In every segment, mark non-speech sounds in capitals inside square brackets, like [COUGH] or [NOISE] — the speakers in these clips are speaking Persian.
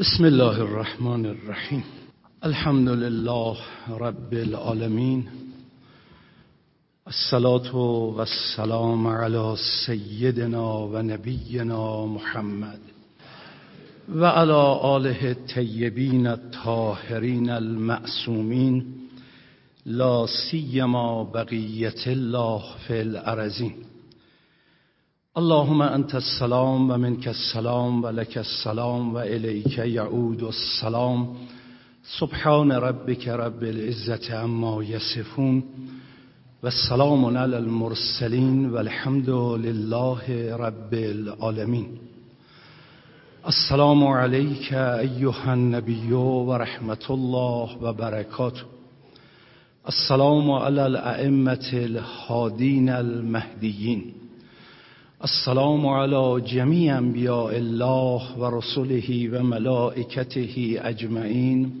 بسم الله الرحمن الرحیم. الحمد لله رب العالمین. الصلاة والسلام على سیدنا و نبینا محمد و على آله الطیبین الطاهرین المعصومین. لا سیما بقیت الله فی الارزین اللهم انت السلام و منك السلام و لك السلام و الیک یعود السلام. سبحان ربك رب العزة عما يصفون والسلام على المرسلين والحمد لله رب العالمين السلام عليك أيها النبي ورحمة الله وبركاته السلام على الأئمة الهادين المهديين السلام على جميع انبیاء الله و رسله و ملائکته اجمعین.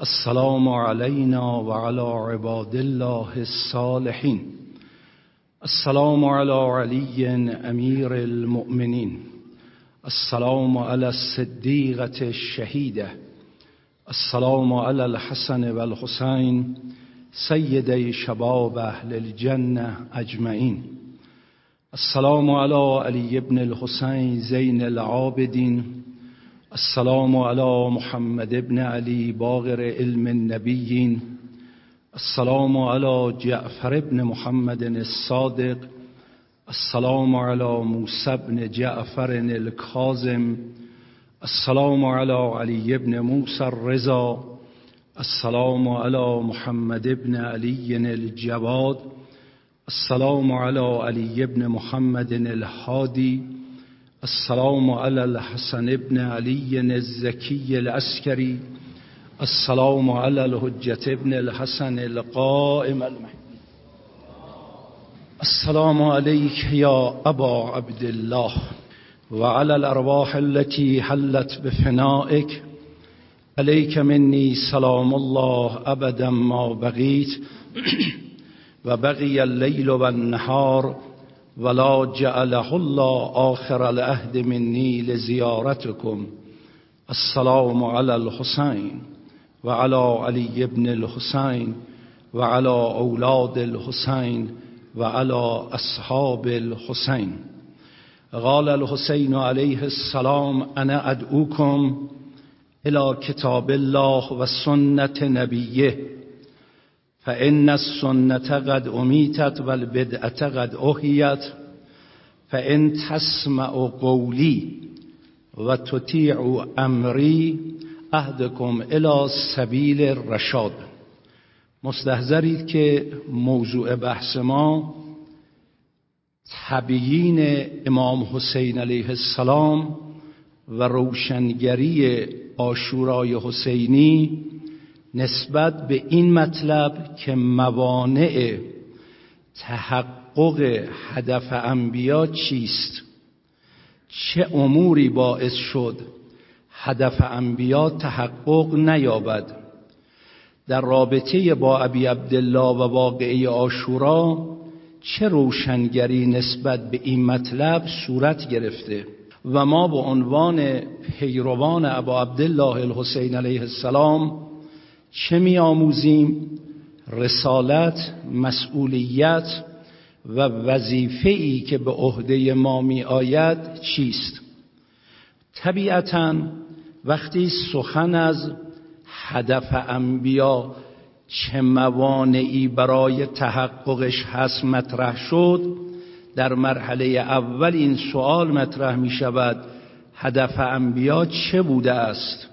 السلام علينا وعلى عباد الله الصالحين السلام على علي امير المؤمنين السلام على الصديقة الشهيدة السلام على الحسن والحسين سيدي شباب اهل الجنة اجمعين السلام على علي بن الحسين زين العابدين السلام على محمد بن علي باغر علم النبيين السلام على جعفر بن محمد الصادق. السلام على موسى بن جعفر الكاظم السلام على علي بن موسى الرضا. السلام على محمد بن علي الجواد. السلام على علي بن محمد الهادي السلام على الحسن بن علي الزكي العسكري السلام على الحجة بن الحسن القائم المهدي. السلام عليك يا أبا عبد الله وعلى الأرواح التي حلت بفنائك. عليك مني سلام الله أبدا ما بغيت. [CLEARS THROAT] وبقي الليل والنهار ولا جعله الله آخر العهد مني لزيارتكم السلام على الحسين وعلى علي بن الحسين وعلى أولاد الحسين وعلى أصحاب الحسين قال الحسين عليه السلام أنا أدعوكم إلى كتاب الله وسنة نبيه فإن السنة قد أميتت والبدعة قد أحيت فإن تسمع قولي وتطيع أمري أهدكم إلى سبیل الرشاد مستحضرید که موضوع بحث ما تبیین امام حسین علیه السلام و روشنگری آشورای حسینی نسبت به این مطلب که موانع تحقق هدف انبیا چیست؟ چه اموری باعث شد هدف انبیا تحقق نیابد؟ در رابطه با ابی عبدالله و واقعه آشورا چه روشنگری نسبت به این مطلب صورت گرفته؟ و ما به عنوان پیروان ابا عبدالله الحسین علیه السلام چه می آموزیم رسالت مسئولیت و وظیفه ای که به عهده ما می آید چیست؟ طبیعتا وقتی سخن از هدف انبیا چه موانعی برای تحققش هست مطرح شد در مرحله اول این سوال مطرح می شود هدف انبیا چه بوده است؟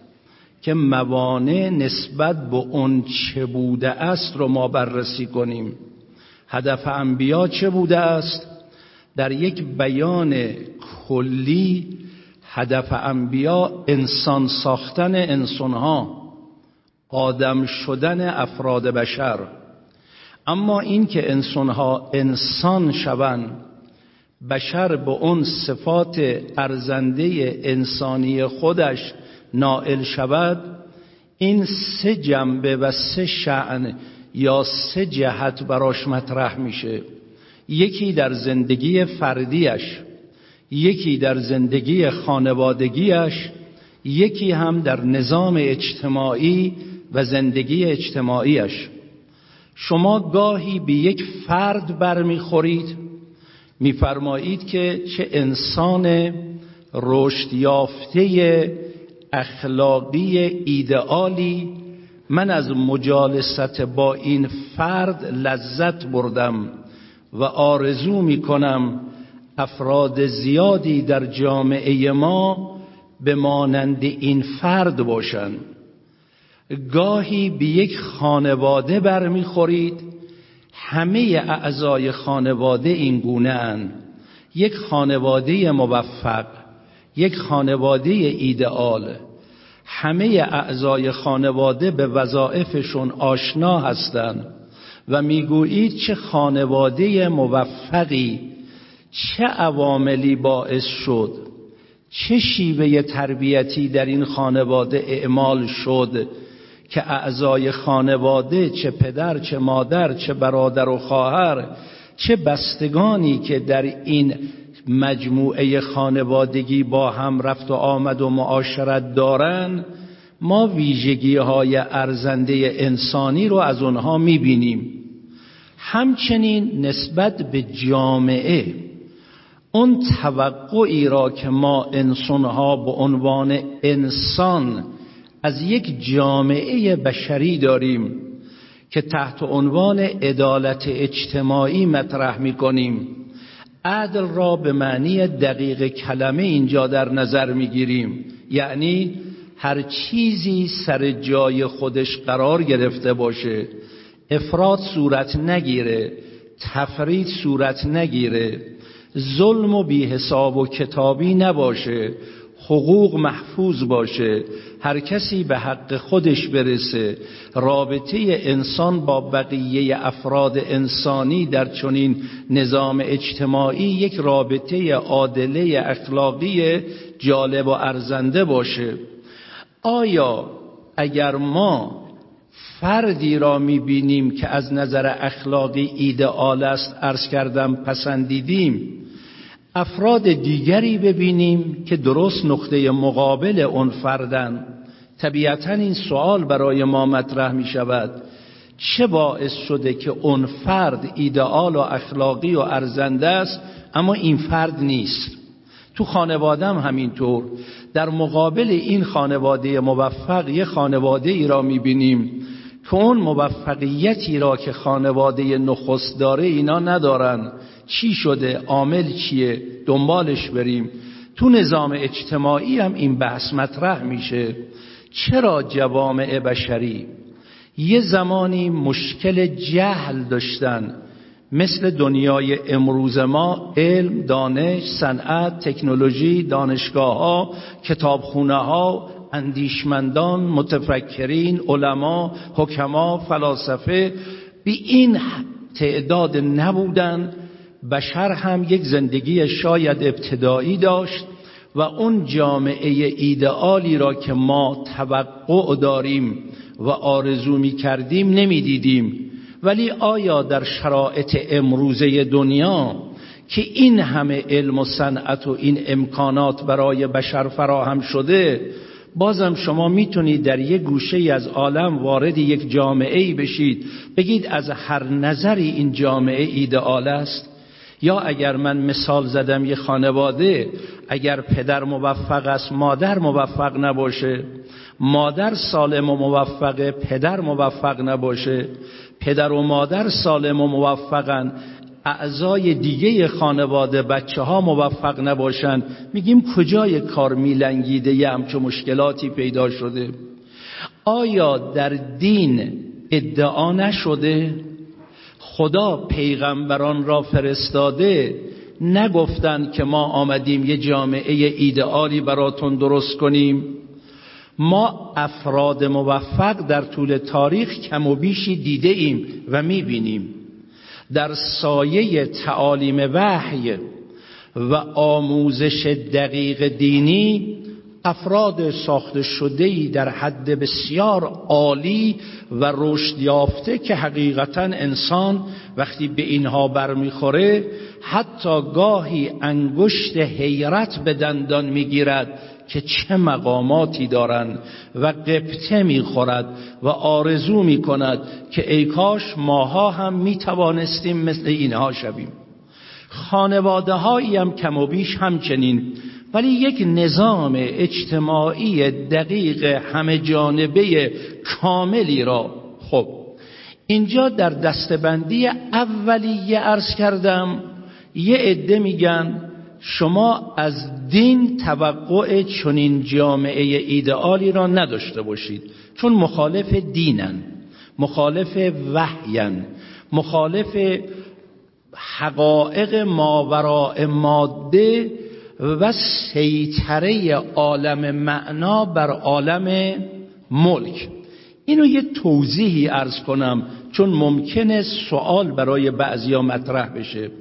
که موانع نسبت به اون چه بوده است رو ما بررسی کنیم. هدف انبیا چه بوده است؟ در یک بیان کلی هدف انبیا انسان ساختن انسانها آدم شدن افراد بشر. اما این که انسانها انسان شوند بشر به اون صفات ارزنده انسانی خودش نائل شود این سه جنبه و سه شعن یا سه جهت براش مطرح میشه. یکی در زندگی فردیش یکی در زندگی خانوادگیش یکی هم در نظام اجتماعی و زندگی اجتماعیش. شما گاهی به یک فرد برمیخورید میفرمایید که چه انسان رشد یافته اخلاقی ایدئالی من از مجالست با این فرد لذت بردم و آرزو می کنم افراد زیادی در جامعه ما به مانند این فرد باشند گاهی به یک خانواده برمیخورید همه اعضای خانواده این گونه اند. یک خانواده موفق یک خانواده ایدئال. همه اعضای خانواده به وظایفشون آشنا هستند و می‌گویید چه خانواده موفقی چه عواملی باعث شد چه شیوه تربیتی در این خانواده اعمال شد که اعضای خانواده چه پدر چه مادر چه برادر و خواهر چه بستگانی که در این مجموعه خانوادگی با هم رفت و آمد و معاشرت دارن ما ویژگی های ارزنده انسانی رو از اونها می‌بینیم. همچنین نسبت به جامعه اون توقعی را که ما انسانها به عنوان انسان از یک جامعه بشری داریم که تحت عنوان عدالت اجتماعی مطرح می کنیم عدل را به معنی دقیق کلمه اینجا در نظر می گیریم یعنی هر چیزی سر جای خودش قرار گرفته باشه افراد صورت نگیره تفرید صورت نگیره ظلم و بی حساب و کتابی نباشه حقوق محفوظ باشه هر کسی به حق خودش برسه رابطه انسان با بقیه افراد انسانی در چنین نظام اجتماعی یک رابطه عادله اخلاقی جالب و ارزنده باشه. آیا اگر ما فردی را می‌بینیم که از نظر اخلاقی ایدئال است عرض کردم پسندیدیم افراد دیگری ببینیم که درست نقطه مقابل اون فردن؟ طبیعتا این سوال برای ما مطرح می شود. چه باعث شده که اون فرد ایدئال و اخلاقی و ارزنده است اما این فرد نیست؟ تو خانوادم همینطور. در مقابل این خانواده موفق یه خانواده ای را می‌بینیم که اون موفقیتی را که خانواده نخست داره اینا ندارن. چی شده؟ عامل چیه؟ دنبالش بریم. تو نظام اجتماعی هم این بحث مطرح میشه. چرا جوامع بشری یه زمانی مشکل جهل داشتن؟ مثل دنیای امروز ما علم، دانش، صنعت، تکنولوژی، دانشگاه ها، کتابخونه ها، اندیشمندان، متفکرین، علما، حکما، فلاسفه. به این تعداد نبودن بشر هم یک زندگی شاید ابتدایی داشت. و اون جامعه ایدئالی را که ما توقع داریم و آرزو می کردیم نمی دیدیم. ولی آیا در شرایط امروزه دنیا که این همه علم و صنعت و این امکانات برای بشر فراهم شده بازم شما می‌تونید در یک گوشه از عالم وارد یک جامعه ای بشید؟ بگید از هر نظری این جامعه ایدئال است؟ یا اگر من مثال زدم یه خانواده اگر پدر موفق است مادر موفق نباشه. مادر سالم و موفقه پدر موفق نباشه. پدر و مادر سالم و موفقن. اعضای دیگه خانواده بچه ها موفق نباشن. میگیم کجای کار میلنگیده یه همچه مشکلاتی پیدا شده؟ آیا در دین ادعا نشده؟ خدا پیغمبران را فرستاده نگفتند که ما آمدیم یه جامعه ایدئالی براتون درست کنیم. ما افراد موفق در طول تاریخ کم و بیشی دیده ایم و می‌بینیم. در سایه تعالیم وحی و آموزش دقیق دینی افراد ساخته شده در حد بسیار عالی و رشد یافته که حقیقتا انسان وقتی به اینها برمیخوره حتی گاهی انگشت حیرت به دندان می‌گیرد که چه مقاماتی دارند و قبطه می‌خورد و آرزو می‌کند که ای کاش ماها هم می‌توانستیم مثل اینها شویم. خانواده هایی هم کم و بیش همچنین ولی یک نظام اجتماعی دقیق همه جانبه کاملی را خب اینجا در دستبندی اولیه عرض کردم یه عده میگن شما از دین توقع چنین جامعه ایدئالی را نداشته باشید چون مخالف دینن مخالف وحین مخالف حقایق ماوراء ماده و سیطره عالم معنا بر عالم ملک. اینو یه توضیحی ارز کنم چون ممکنه سوال برای بعضیا مطرح بشه.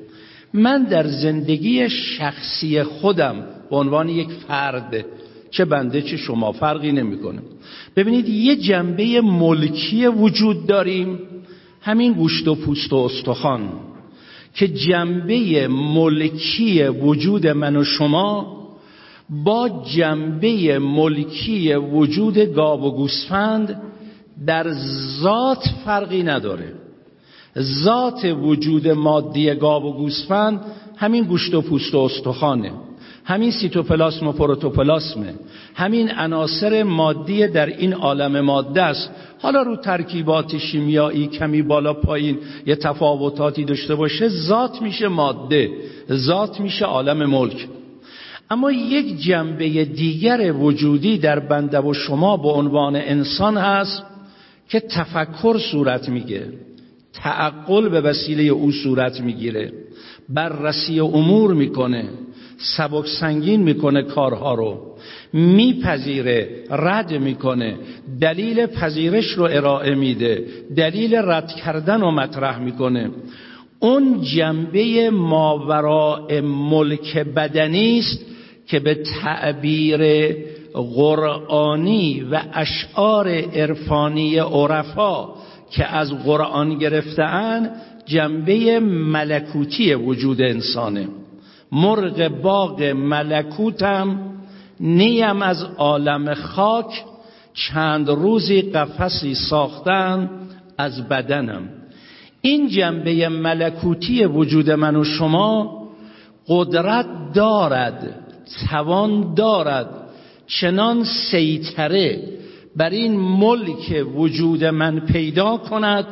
من در زندگی شخصی خودم به عنوان یک فرد چه بنده چه شما فرقی نمی‌کنه. ببینید یه جنبه ملکی وجود داریم. همین گوشت و پوست و استخوان. که جنبه ملکی وجود من و شما با جنبه ملکی وجود گاو و گوسفند در ذات فرقی نداره. ذات وجود مادی گاو و گوسفند همین گوشت و پوست و استخوانه. همین سیتوپلاسم و پروتوپلاسمه همین عناصر مادی در این عالم ماده است. حالا رو ترکیبات شیمیایی کمی بالا پایین یه تفاوتاتی داشته باشه ذات میشه ماده ذات میشه عالم ملک. اما یک جنبه دیگر وجودی در بنده و شما به عنوان انسان هست که تفکر صورت میگه. تعقل به وسیله او صورت می‌گیره. بررسی امور می‌کنه. سبک سنگین می‌کنه کارها رو. میپذیره رد می‌کنه دلیل پذیرش رو ارائه میده دلیل رد کردن رو مطرح می‌کنه. اون جنبه ماوراء ملک بدنی است که به تعبیر قرآنی و اشعار عرفانی عرفا که از قرآن گرفتهاند جنبه ملکوتی وجود انسانه. مرغ باغ ملکوتم نیم از عالم خاک چند روزی قفسی ساختن از بدنم. این جنبه ملکوتی وجود من و شما قدرت دارد توان دارد چنان سیطره بر این ملک وجود من پیدا کند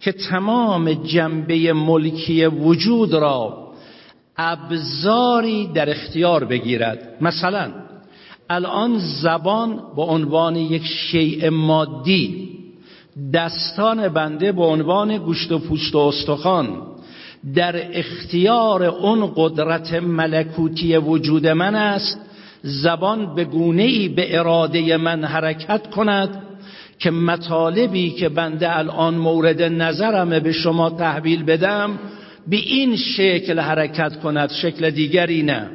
که تمام جنبه ملکی وجود را ابزاری در اختیار بگیرد. مثلا الان زبان به عنوان یک شیء مادی دستان بنده به عنوان گوشت و پوست و استخوان در اختیار اون قدرت ملکوتی وجود من است زبان به گونه ای به اراده من حرکت کند که مطالبی که بنده الان مورد نظرم به شما تحویل بدم به این شکل حرکت کند شکل دیگری نه.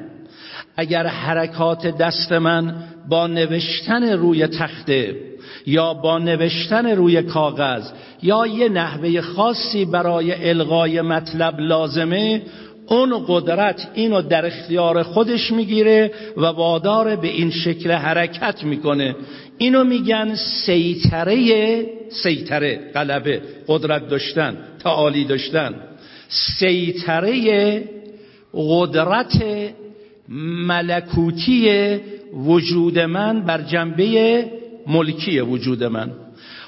اگر حرکات دست من با نوشتن روی تخته یا با نوشتن روی کاغذ یا یه نحوه خاصی برای الغای مطلب لازمه اون قدرت اینو در اختیار خودش می‌گیره و وادار به این شکل حرکت می‌کنه. اینو میگن سیطره سیطره غلبه قدرت داشتن تعالی داشتن. سیطره قدرت ملکوتی وجود من بر جنبه ملکی وجود من.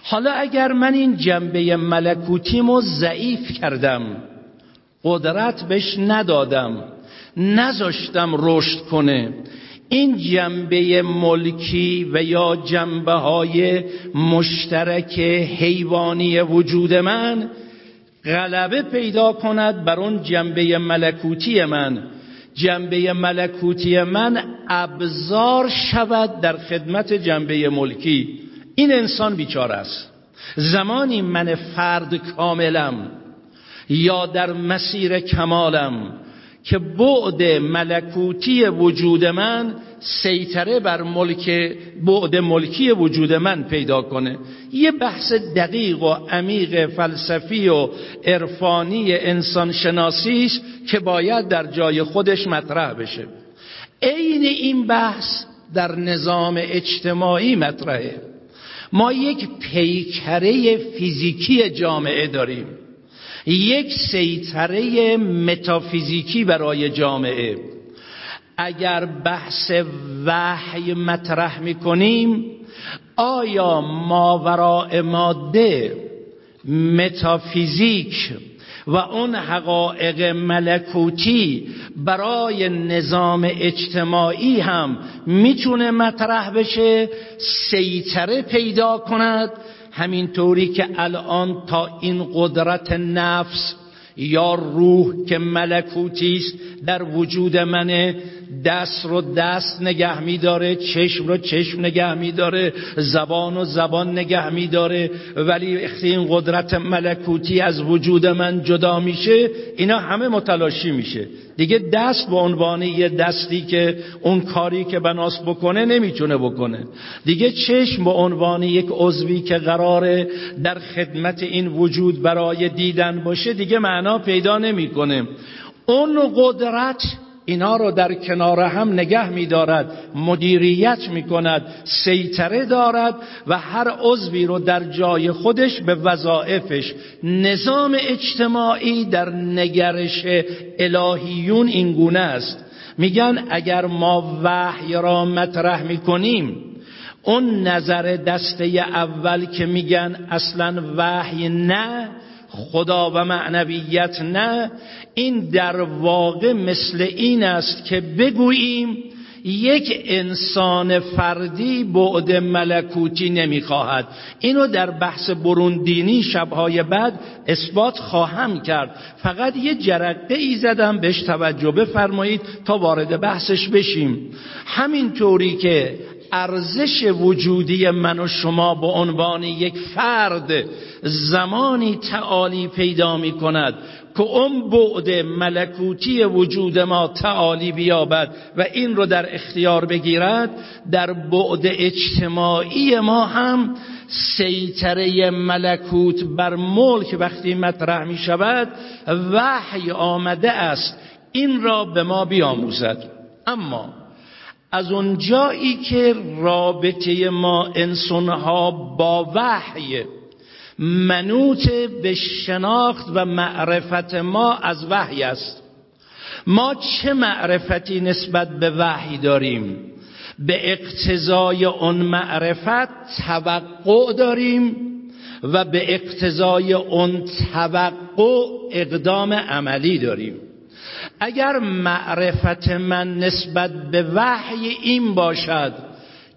حالا اگر من این جنبه ملکوتیمو ضعیف کردم قدرت بهش ندادم نذاشتم رشد کنه این جنبه ملکی و یا جنبه های مشترک حیوانی وجود من غلبه پیدا کند بر اون جنبه ملکوتی من. جنبه ملکوتی من ابزار شود در خدمت جنبه ملکی. این انسان بیچاره است. زمانی من فرد کاملم یا در مسیر کمالم که بعد ملکوتی وجود من سیطره بر ملک بعد ملکی وجود من پیدا کنه. یه بحث دقیق و عمیق فلسفی و عرفانی انسان شناسیش که باید در جای خودش مطرح بشه. عین این بحث در نظام اجتماعی مطرحه. ما یک پیکره فیزیکی جامعه داریم. یک سیطره متافیزیکی برای جامعه. اگر بحث وحی مطرح می‌کنیم آیا ماوراء ماده متافیزیک و اون حقایق ملکوتی برای نظام اجتماعی هم می‌تونه مطرح بشه سیطره پیدا کند؟ همینطوری که الان تا این قدرت نفس یا روح که ملکوتی است در وجود منه دست رو دست نگه میداره چشم رو چشم نگه میداره زبان و زبان نگه میداره. ولی این قدرت ملکوتی از وجود من جدا میشه اینا همه متلاشی میشه. دیگه دست به عنوان یه دستی که اون کاری که بناس بکنه نمی‌تونه بکنه. دیگه چشم به عنوان یک عضوی که قراره در خدمت این وجود برای دیدن باشه دیگه معنا پیدا نمی‌کنه. اون قدرت اینا رو در کنار هم نگه می دارد مدیریت می کند سیطره دارد و هر عضوی رو در جای خودش به وظائفش. نظام اجتماعی در نگرش الهیون اینگونه است. میگن اگر ما وحی را مطرح می‌کنیم اون نظر دسته اول که میگن اصلا وحی نه خدا و معنویت نه این در واقع مثل این است که بگوییم یک انسان فردی بعد ملکوتی نمی‌خواهد. اینو در بحث بروندینی شبهای بعد اثبات خواهم کرد. فقط یه جرقه ای زدم بهش توجه بفرمایید تا وارد بحثش بشیم. همینطوری که ارزش وجودی من و شما به عنوان یک فرد زمانی تعالی پیدا می کند که اون بعد ملکوتی وجود ما تعالی بیابد و این رو در اختیار بگیرد در بعد اجتماعی ما هم سیطره ملکوت بر ملک وقتی مطرح می شود وحی آمده است. این را به ما بیاموزد. اما از اون جایی که رابطه ما انسانها با وحی منوط به شناخت و معرفت ما از وحی است. ما چه معرفتی نسبت به وحی داریم؟ به اقتضای اون معرفت توقع داریم و به اقتضای اون توقع اقدام عملی داریم. اگر معرفت من نسبت به وحی این باشد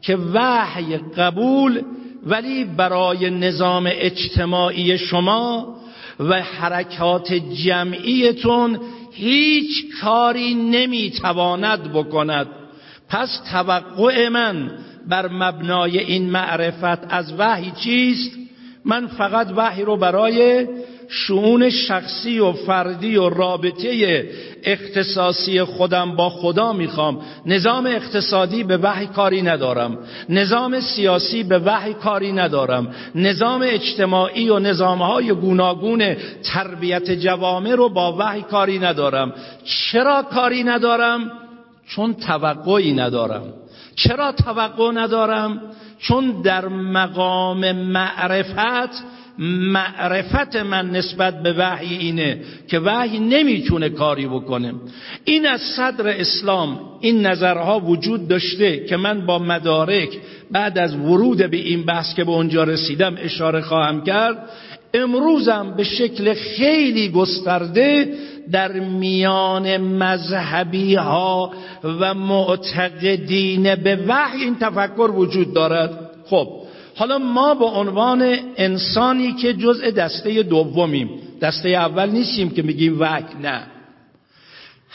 که وحی قبول ولی برای نظام اجتماعی شما و حرکات جمعیتون هیچ کاری نمی‌تواند بکند. پس توقع من بر مبنای این معرفت از وحی چیست؟ من فقط وحی رو برای شعون شخصی و فردی و رابطه اختصاصی خودم با خدا می‌خوام. نظام اقتصادی به وحی کاری ندارم. نظام سیاسی به وحی کاری ندارم. نظام اجتماعی و نظامهای گوناگون تربیت جوامع رو با وحی کاری ندارم. چرا کاری ندارم؟ چون توقعی ندارم. چرا توقع ندارم؟ چون در مقام معرفت معرفت من نسبت به وحی اینه که وحی نمی‌تونه کاری بکنه. این از صدر اسلام این نظرها وجود داشته که من با مدارک بعد از ورود به این بحث که به اونجا رسیدم اشاره خواهم کرد امروزم به شکل خیلی گسترده در میان مذهبی ها و معتقدین به وحی این تفکر وجود دارد. خب حالا ما به عنوان انسانی که جزء دسته دومیم دسته اول نیستیم که میگیم وحی نه.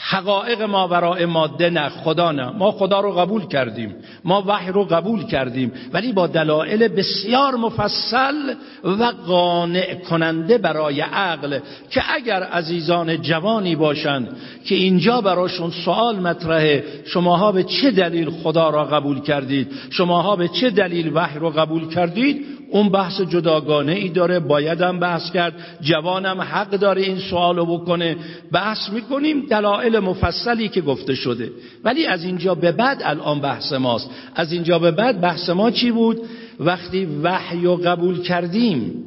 حقایق ما برای ماده نه خدا نه. ما خدا رو قبول کردیم. ما وحی رو قبول کردیم. ولی با دلایل بسیار مفصل و قانع کننده برای عقل که اگر عزیزان جوانی باشند که اینجا براشون سوال مطرحه شماها به چه دلیل خدا را قبول کردید؟ شماها به چه دلیل وحی رو قبول کردید؟ اون بحث جداگانه ای داره بایدم بحث کرد جوانم حق داره این سوالو بکنه. بحث می‌کنیم دلایل مفصلی که گفته شده. ولی از اینجا به بعد الان بحث ماست. از اینجا به بعد بحث ما چی بود؟ وقتی وحی و قبول کردیم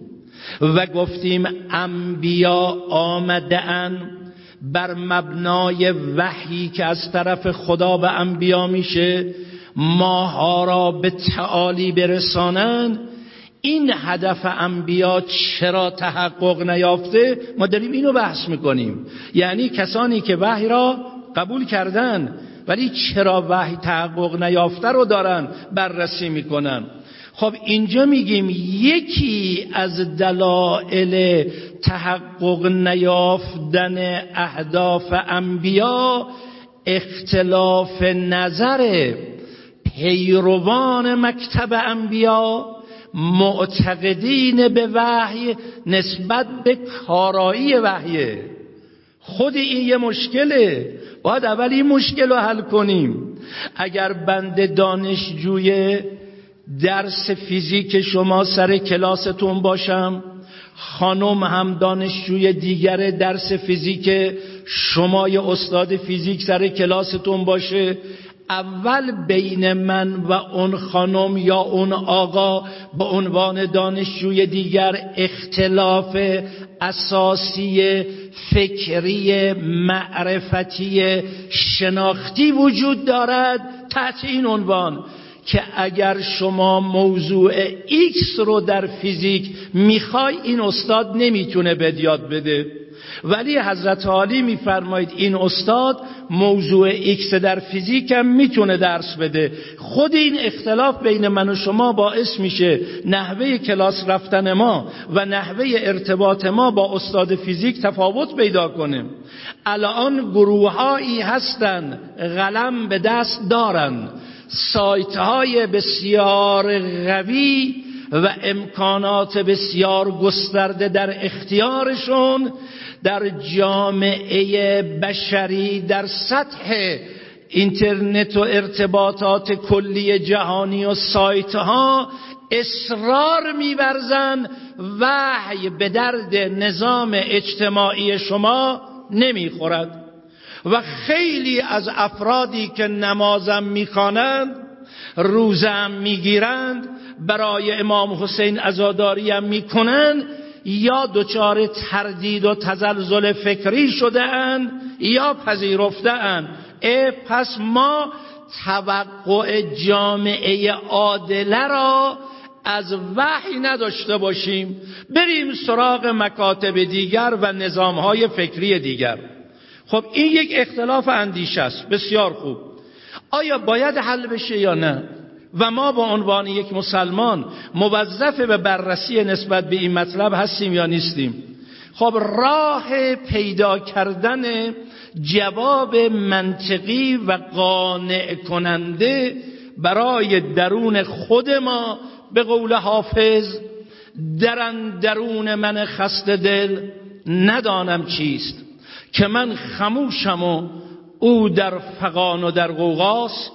و گفتیم انبیا آمدن بر مبنای وحی که از طرف خدا به انبیا میشه ماها را به تعالی برسانند این هدف انبیا چرا تحقق نیافته؟ ما داریم اینو بحث می‌کنیم. یعنی کسانی که وحی را قبول کردن ولی چرا وحی تحقق نیافته رو دارن بررسی می‌کنن. خب اینجا میگیم یکی از دلایل تحقق نیافتن اهداف انبیا اختلاف نظر پیروان مکتب انبیا معتقدین به وحی نسبت به کارایی وحیه خود این یه مشکله. باید اول این مشکل رو حل کنیم. اگر بند دانشجوی درس فیزیک شما سر کلاستون باشم خانم هم دانشجوی دیگر درس فیزیک شما یه استاد فیزیک سر کلاستون باشه اول بین من و اون خانم یا اون آقا به عنوان دانشجوی دیگر اختلاف اساسی فکری معرفتی شناختی وجود دارد تحت این عنوان که اگر شما موضوع X رو در فیزیک می‌خوای این استاد نمی‌تونه یاد بده. ولی حضرت عالی میفرمایید این استاد موضوع ایکس در فیزیک هم می‌تونه درس بده. خود این اختلاف بین من و شما باعث میشه نحوه کلاس رفتن ما و نحوه ارتباط ما با استاد فیزیک تفاوت پیدا کنه. الان گروههایی هستن قلم به دست دارن. سایت های بسیار قوی و امکانات بسیار گسترده در اختیارشون در جامعه بشری در سطح اینترنت و ارتباطات کلی جهانی و سایت ها اصرار میورزن. وحی به درد نظام اجتماعی شما نمی‌خورد. و خیلی از افرادی که نمازم می‌خوانند روزم می‌گیرند برای امام حسین ازاداری هم می‌کنند یا دچار تردید و تزلزل فکری شده اند یا پذیرفته اند پس ما توقع جامعه عادله را از وحی نداشته باشیم. بریم سراغ مکاتب دیگر و نظامهای فکری دیگر. خب این یک اختلاف اندیشه است. بسیار خوب. آیا باید حل بشه یا نه؟ و ما با عنوان یک مسلمان موظف به بررسی نسبت به این مطلب هستیم یا نیستیم؟ خب راه پیدا کردن جواب منطقی و قانع کننده برای درون خود ما به قول حافظ درن درون من خست دل ندانم چیست که من خموشم و او در فقان و در غوغاست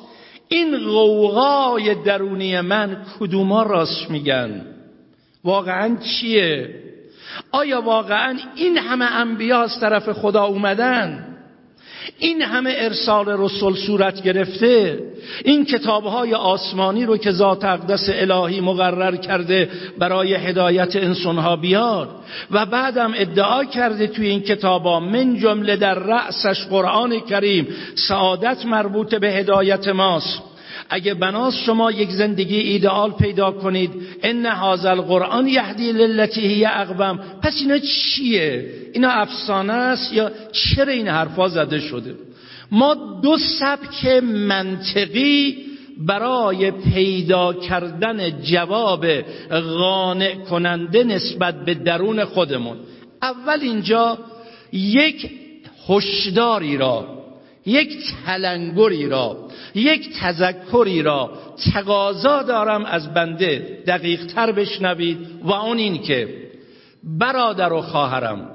این غوغای درونی من کدوما راست میگن؟ واقعا چیه؟ آیا واقعا این همه انبیا از طرف خدا اومدن؟ این همه ارسال رسول صورت گرفته این کتابهای آسمانی رو که ذات اقدس الهی مقرر کرده برای هدایت انسانها بیاد و بعدم ادعا کرده توی این کتابا من جمله در رأسش قرآن کریم سعادت مربوط به هدایت ماست. اگه بناس شما یک زندگی ایدئال پیدا کنید ان هذا القرآن یهدی للتی هی اقوم. پس اینا چیه؟ اینا افسانه است یا چرا این حرفا زده شده؟ ما دو سبک منطقی برای پیدا کردن جواب قانع کننده نسبت به درون خودمون. اول اینجا یک هشداری را یک تلنگری را یک تذکری را تقاضا دارم از بنده دقیق تر بشنوید و اون این که برادر و خواهرم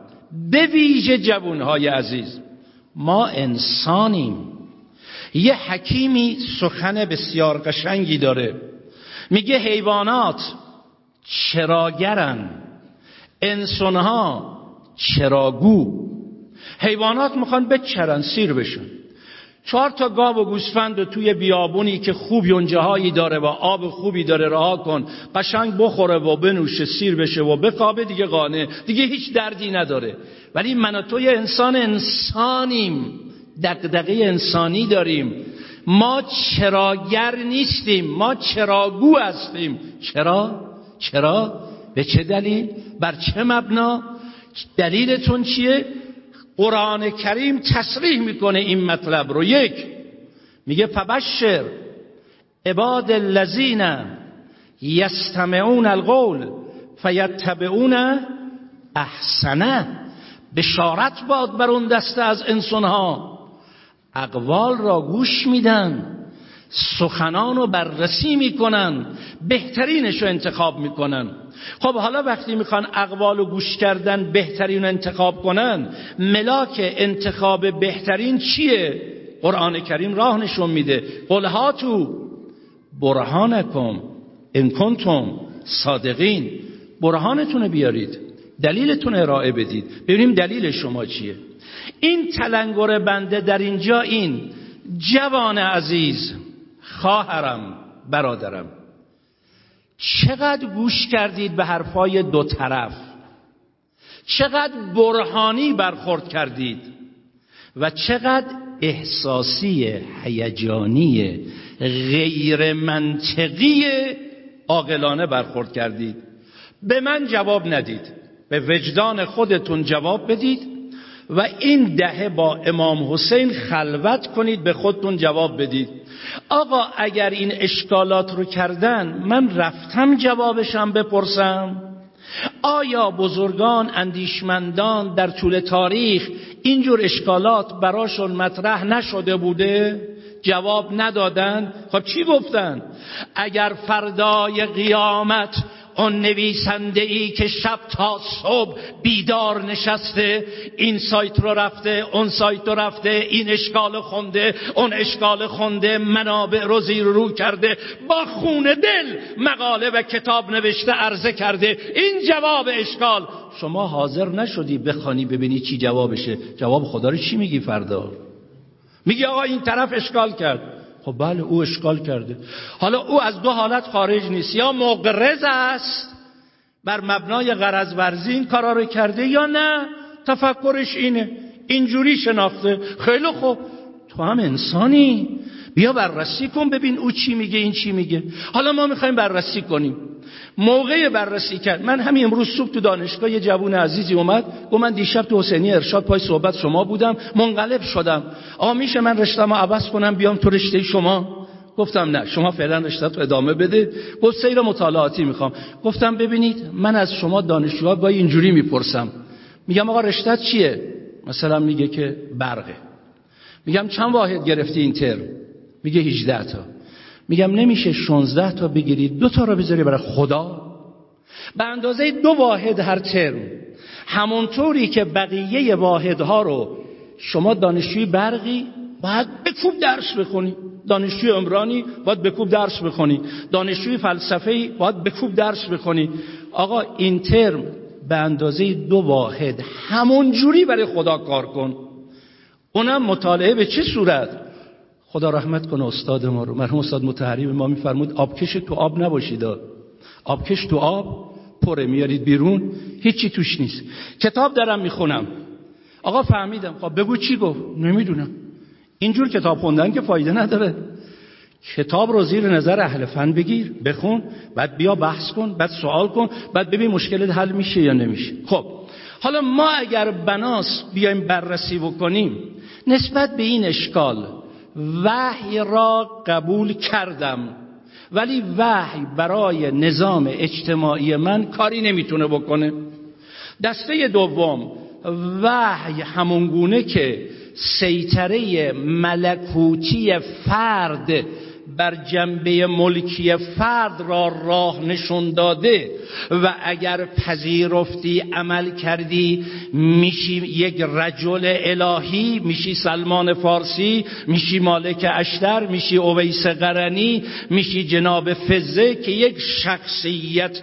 به ویژه جوانهای عزیز ما انسانیم. یه حکیمی سخن بسیار قشنگی داره. میگه حیوانات چراگرن انسانها چراگو. حیوانات می‌خوان بچرن سیر بشن. چهار تا گاو و گوسفند و توی بیابونی که خوب یونجه داره و آب خوبی داره رها کن قشنگ بخوره و بنوشه سیر بشه و بخوابه دیگه قانه دیگه هیچ دردی نداره ولی من و انسان انسانیم دقدقه انسانی داریم ما چراگر نیستیم ما چراگو هستیم چرا؟ چرا؟ به چه دلیل؟ بر چه مبنا؟ دلیلتون چیه؟ قرآن کریم تصریح می‌کنه این مطلب رو. یک میگه فبشر عباد الذین یستمعون القول فیتبعون احسنه. بشارت باد بر اون دسته از انسانها. اقوال را گوش میدن. سخنان رو بررسی می‌کنن بهترینش رو انتخاب می‌کنن. خب حالا وقتی می‌خوان اقوال و گوش کردن بهترین انتخاب کنن ملاک انتخاب بهترین چیه؟ قرآن کریم راه نشون میده. قلهاتو برهانکم ان کنتم صادقین. برهانتون بیارید دلیلتون ارائه بدید. ببینیم دلیل شما چیه. این تلنگر بنده در اینجا این جوان عزیز خواهرم برادرم. چقدر گوش کردید به حرفای دو طرف؟ چقدر برهانی برخورد کردید؟ و چقدر احساسی هیجانی غیر منطقی عاقلانه برخورد کردید؟ به من جواب ندید. به وجدان خودتون جواب بدید. و این دهه با امام حسین خلوت کنید به خودتون جواب بدید. آقا اگر این اشکالات رو کردن من رفتم جوابشم بپرسم. آیا بزرگان اندیشمندان در طول تاریخ اینجور اشکالات براشون مطرح نشده بوده؟ جواب ندادن. خب چی گفتن؟ اگر فردای قیامت اون نویسنده ای که شب تا صبح بیدار نشسته این سایت رو رفته اون سایت رو رفته این اشکال خونده اون اشکال خونده منابع رو زیر رو کرده با خون دل مقاله و کتاب نوشته عرضه کرده. این جواب اشکال. شما حاضر نشدی بخوانی ببینی چی جوابشه؟ جواب خدا رو چی میگی فردا؟ میگی آقا این طرف اشکال کرد. خب بله او اشکال کرده. حالا او از دو حالت خارج نیست. یا مقرز است بر مبنای غرض ورزی این کارا رو کرده یا نه؟ تفکرش اینه. اینجوری شناخته. خیلی خوب. تو هم انسانی. بیا بررسی کن ببین او چی میگه این چی میگه. حالا ما می‌خوایم بررسی کنیم. موقع بررسی کرد. من همین امروز صبح تو دانشگاه یه جوون عزیزی اومد گفت من دیشب تو حسینی ارشاد پای صحبت شما بودم منقلب شدم. آقا میشه من رشته‌مو عوض کنم بیام تو رشته شما؟ گفتم نه شما فعلا رشته تو ادامه بده. گفت سیر مطالعاتی می‌خوام. گفتم ببینید من از شما دانشجوها با اینجوری می‌پرسم. میگم آقا رشته چیه؟ مثلا میگه که برقه. میگم چند واحد گرفتی این ترم؟ میگه 18 تا. میگم نمیشه 16 تا بگیرید دو تا رو بذاری برای خدا؟ به اندازه دو واحد هر ترم همونطوری که بقیه واحدها رو شما دانشجوی برقی باید بکوب درس بخونی. دانشجوی عمرانی باید بکوب درس بخونی. دانشجوی فلسفه باید بکوب درس بخونی. آقا این ترم به اندازه دو واحد همون جوری برای خدا کار کن. اونم مطالعه به چه صورت؟ خدا رحمت کنه استاد ما رو. مرحوم استاد متحری ما میفرمود آبکش تو آب نباشید. آبکش تو آب پره میارید بیرون هیچی توش نیست. کتاب دارم می‌خونم. آقا فهمیدم. خب بگو چی گفت؟ نمی‌دونم. اینجور کتاب خوندن که فایده نداره. کتاب رو زیر نظر اهل فن بگیر بخون بعد بیا بحث کن بعد سوال کن بعد ببین مشکلت حل میشه یا نمیشه. خب حالا ما اگر بناس بیایم بررسی بکنیم نسبت به این اشکال وحی را قبول کردم. ولی وحی برای نظام اجتماعی من کاری نمی‌تونه بکنه. دسته دوم وحی همونگونه که سیطره ملکوتی فرد بر جنبه ملکی فرد را راه نشون داده و اگر پذیرفتی عمل کردی میشی یک رجل الهی میشی سلمان فارسی میشی مالک اشتر میشی اویس قرنی میشی جناب فزه که یک شخصیت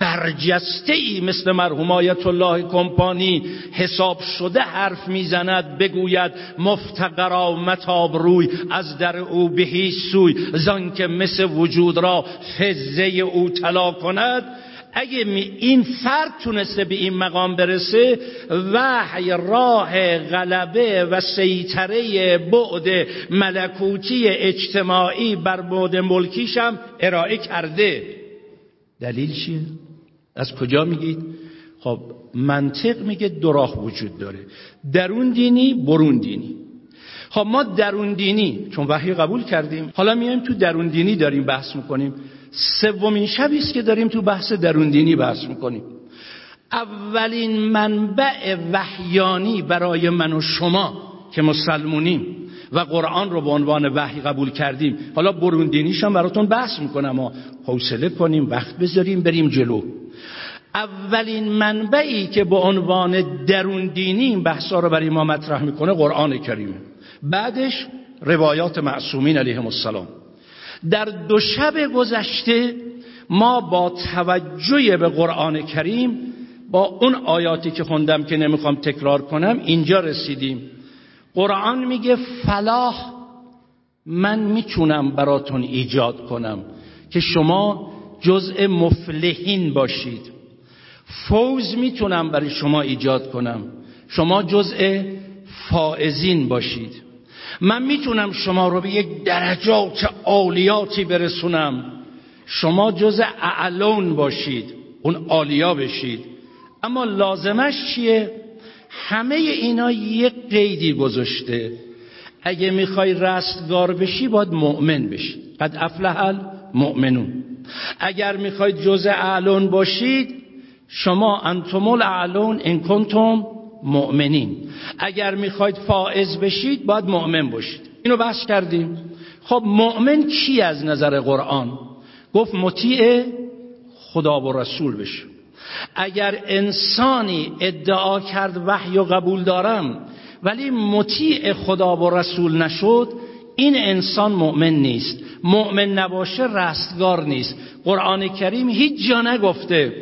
برجسته ای مثل مرحوم آیت الله کمپانی حساب شده حرف می‌زند بگوید مفتقرا متاب روی از در او بهی سوی زان که مثل وجود را فزه او طلا کند اگه این فرد تونسته به این مقام برسه وحی راه غلبه و سیطره بعد ملکوتی اجتماعی بر بعد ملکیش هم ارائه کرده دلیل چیه؟ از کجا میگید؟ خب منطق میگه دو راه وجود داره درون دینی برون دینی خب ما درون دینی چون وحی قبول کردیم حالا میایم تو درون دینی داریم بحث می‌کنیم. سومین شبی است که داریم تو بحث درون دینی بحث می‌کنیم. اولین منبع وحیانی برای من و شما که مسلمونیم و قرآن رو به عنوان وحی قبول کردیم. حالا برون دینیش هم براتون بحث می‌کنم. و حوصله کنیم وقت بذاریم بریم جلو. اولین منبعی که به عنوان درون دینی این بحثا رو برای ما مطرح می‌کنه قرآن کریمه بعدش روایات معصومین علیهم السلام. در دو شب گذشته ما با توجه به قرآن کریم با اون آیاتی که خوندم که نمی‌خوام تکرار کنم اینجا رسیدیم. قرآن میگه فلاح من می‌تونم براتون ایجاد کنم که شما جزء مفلحین باشید. فوز می‌تونم برای شما ایجاد کنم. شما جزء فائزین باشید. من می‌تونم شما رو به یک درجات عالیاتی برسونم؟ شما جز اعلون باشید اون عالیا بشید. اما لازمش چیه؟ همه اینا یک قیدی گذاشته. اگه می‌خوای رستگار بشی باید مؤمن بشی. قد افلح المؤمنون. اگر می‌خواید جز اعلون باشید شما انتم الاعلون ان کنتم مؤمنین. اگر می‌خواید فائز بشید باید مؤمن باشید. اینو بحث کردیم. خب مؤمن کی از نظر قرآن؟ گفت مطیع خدا و رسول بشه. اگر انسانی ادعا کرد وحی و قبول دارم ولی مطیع خدا و رسول نشد این انسان مؤمن نیست. مؤمن نباشه رستگار نیست. قرآن کریم هیچ جا نگفته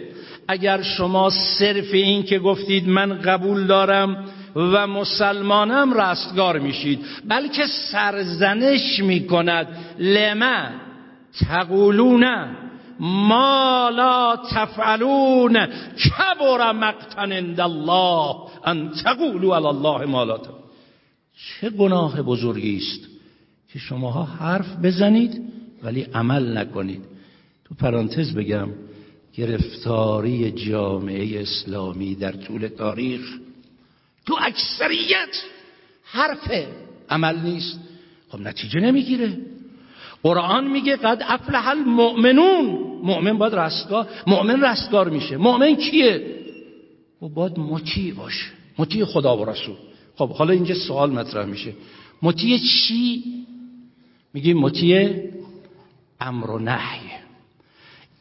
اگر شما صرف این که گفتید من قبول دارم و مسلمانم رستگار میشید بلکه سرزنش می‌کند. لما تقولون ما لا تفعلون کبر مقتن عند الله ان تقولوا علی الله ما لا چه گناه بزرگی است که شماها حرف بزنید ولی عمل نکنید. تو پرانتز بگم گرفتاری جامعه اسلامی در طول تاریخ تو اکثریت حرف عمل نیست. خب نتیجه نمی‌گیره. قرآن میگه قد افلح المؤمنون. مؤمن باید رستگار مؤمن رستگار میشه. مؤمن کیه؟ و باید مطیع باشه. مطیع خدا و رسول. خب حالا اینجا سوال مطرح میشه. مطیع چی؟ میگیم مطیع امر و نهی.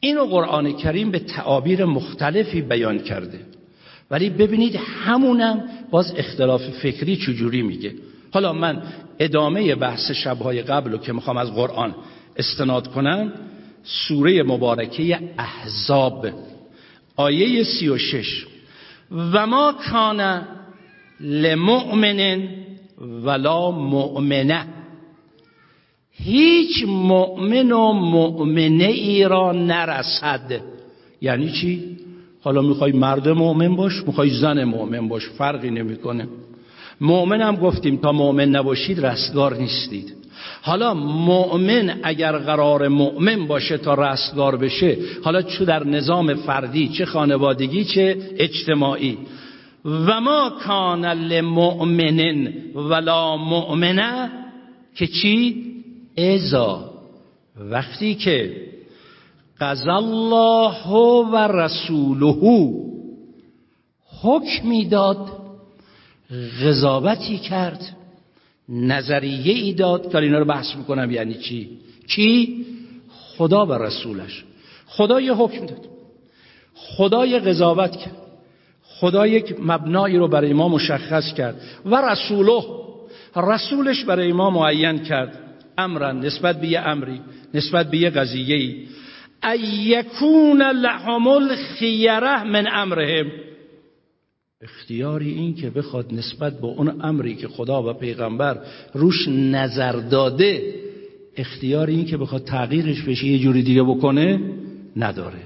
اینو قرآن کریم به تعابیر مختلفی بیان کرده. ولی ببینید همونم باز اختلاف فکری چجوری میگه. حالا من ادامه بحث شبهای قبل رو که می‌خوام از قرآن استناد کنم سوره مبارکه احزاب آیه سی و شش. و ما کان لمؤمن ولا مؤمنه. هیچ مؤمن و مؤمنه ای را نرسد. یعنی چی؟ حالا می‌خوای مرد مؤمن باش می‌خوای زن مؤمن باش فرقی نمی‌کنه. مؤمن هم گفتیم تا مؤمن نباشید رستگار نیستید. حالا مؤمن اگر قرار مؤمن باشه تا رستگار بشه حالا چه در نظام فردی چه خانوادگی چه اجتماعی. و ما کان لمؤمن ولا مؤمنه که چی؟ ازا وقتی که قضا الله و رسوله حکمی داد قضاوتی کرد نظریه ای داد که اینا رو بحث می‌کنم یعنی چی؟ کی؟ خدا و رسولش. خدا یه حکم داد. خدا یه قضاوت کرد. خدا یک مبنایی رو برای ما مشخص کرد. و رسوله رسولش برای ما معین کرد. امرن نسبت به یه امری نسبت به یه قضیه ای ایکون لهم الخیره من امرهم. اختیاری این که بخواد نسبت به اون امری که خدا و پیغمبر روش نظر داده اختیاری این که بخواد تغییرش بشه یه جوری دیگه بکنه نداره.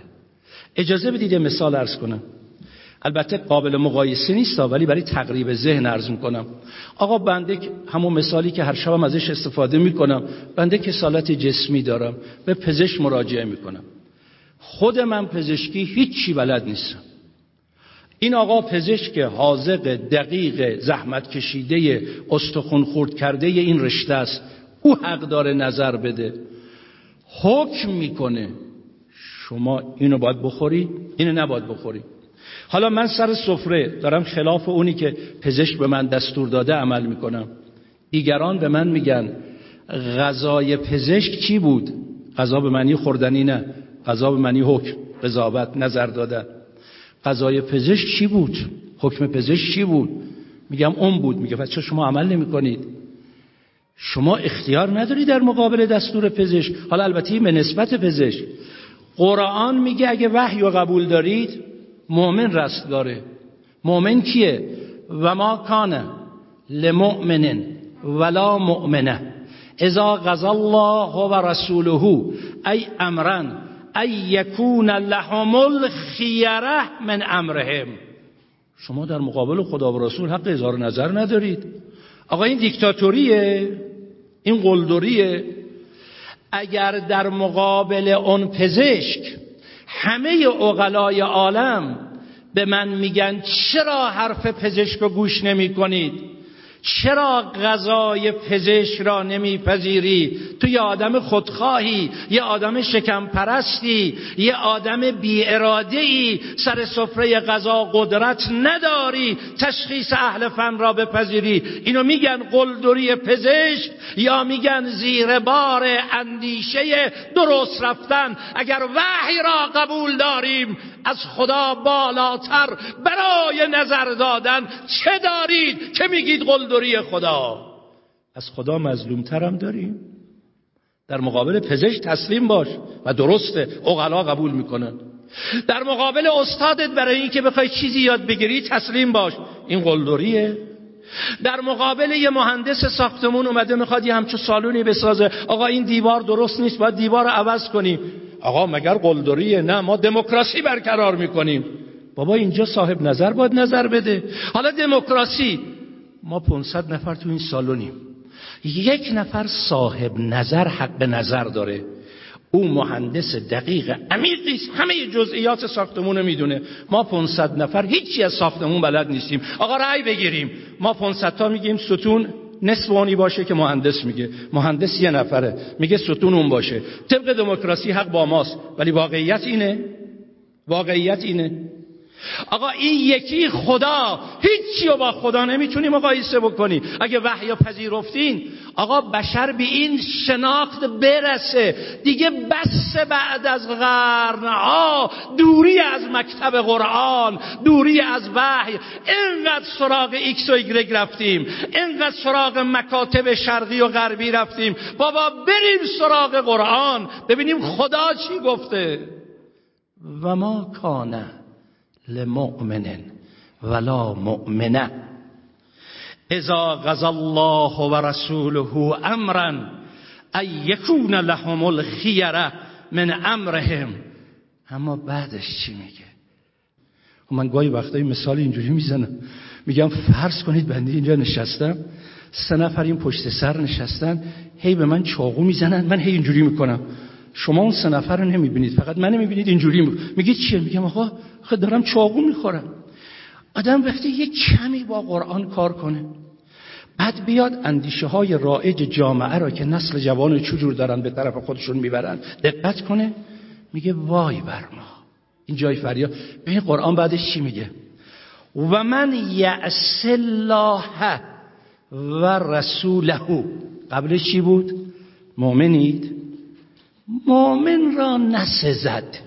اجازه بدید مثال ارز کنم. البته قابل مقایسه نیست ولی برای تقریب ذهن ارز می‌کنم. آقا بنده همون مثالی که هر شبم ازش استفاده می‌کنم بنده که سالت جسمی دارم به پزشک مراجعه می‌کنم. خود من پزشکی هیچی بلد نیستم. این آقا پزشک حاضق دقیق زحمت کشیده استخون خورد کرده این رشته است. او حق داره نظر بده. حکم می‌کنه. شما اینو باید بخوری اینو نباید بخوری حالا من سر سفره دارم خلاف اونی که پزشک به من دستور داده عمل می‌کنم. دیگران به من میگن غذای پزشک چی بود؟ غذا به معنی خوردنی نه. غذا به معنی حکم قضاوت نظر دادن. غذای پزشک چی بود؟ حکم پزشک چی بود؟ میگم اون بود. میگه پس شما عمل نمی کنید شما اختیار نداری در مقابل دستور پزشک. حالا البته به نسبت پزشک. قرآن میگه اگه وحی و قبول دارید مؤمن رستگاره. مؤمن کیه؟ و ما کانه لمؤمن ولا مؤمنه. اذا غزا الله و رسوله ای امرن ای یکون لهم الخیره من امرهم. شما در مقابل خدا و رسول حق اظهار نظر ندارید. آقا این دیکتاتوریه؟ این قلدریه؟ اگر در مقابل اون پزشک همه اغلای عالم به من میگن چرا حرف پزشک رو گوش نمی کنید چرا غذای پزشک را نمیپذیری؟ تو یه آدم خودخواهی یه آدم شکم پرستی یه آدم بی اراده ای سر سفره غذا قدرت نداری تشخیص اهل فن را بپذیری. اینو میگن قلدری پزشک یا میگن زیر بار اندیشه درست رفتن. اگر وحی را قبول داریم از خدا بالاتر برای نظر دادن. چه دارید؟ که میگید قلدری خدا؟ از خدا مظلومترم داریم. در مقابل پزشک تسلیم باش و درسته اقلا قبول می‌کنن. در مقابل استادت برای اینکه بخوای چیزی یاد بگیری تسلیم باش. این قلدریه. در مقابل یه مهندس ساختمون اومده می‌خواد یه همچون سالونی بسازه. آقا این دیوار درست نیست باید دیوار رو عوض کنیم آقا مگر قلدریه نه ما دموکراسی برقرار می‌کنیم. بابا اینجا صاحب نظر باید نظر بده. حالا دموکراسی ما 500 نفر تو این سالونیم. یک نفر صاحب نظر حق نظر داره. او مهندس دقیق عمیقی همه جزئیات ساختمون رو می‌دونه. ما 500 نفر هیچی از ساختمون بلد نیستیم. آقا رأی بگیریم. ما 500 تا میگیم ستون. نصف اونی باشه که مهندس میگه. مهندس یه نفره. میگه ستون اون باشه. طبق دموکراسی حق با ماست. ولی واقعیت اینه. واقعیت اینه. آقا این یکی خدا هیچی رو با خدا نمی‌تونی مقایسه بکنی اگه وحی پذیرفتین آقا بشر به این شناخت برسه. دیگه بس بعد از قرنها دوری از مکتب قرآن دوری از وحی. اینقدر سراغ ایکس و ایگرگ رفتیم. اینقدر سراغ مکاتب شرقی و غربی رفتیم. بابا بریم سراغ قرآن. ببینیم خدا چی گفته. و ما کانه. لمؤمن ولا مؤمنه اذا غزا الله و رسوله امرا ای یکون لهم الخیره من امرهم اما بعدش چی میگه؟ خب من گاهی وقتایی مثال اینجوری می‌زنم. میگم فرض کنید بنده اینجا نشستم سه نفر این پشت سر نشستن هی به من چاقو می‌زنن من هی اینجوری می‌کنم. شما اون سه نفر رو نمی‌بینید. فقط من نمی‌بینید اینجوری میگید چیه؟ میگم آقا خب دارم چاقو می‌خورم. آدم وقتی یک کمی با قرآن کار کنه بعد بیاد اندیشه های رائج جامعه را که نسل جوان چجور دارن به طرف خودشون می‌برن دقت کنه. میگه وای بر ما. این جای فریاد. به این قرآن بعدش چی میگه؟ و من یعس الله و رسوله. قبلش چی بود؟ مؤمنید. مؤمن را نسزد.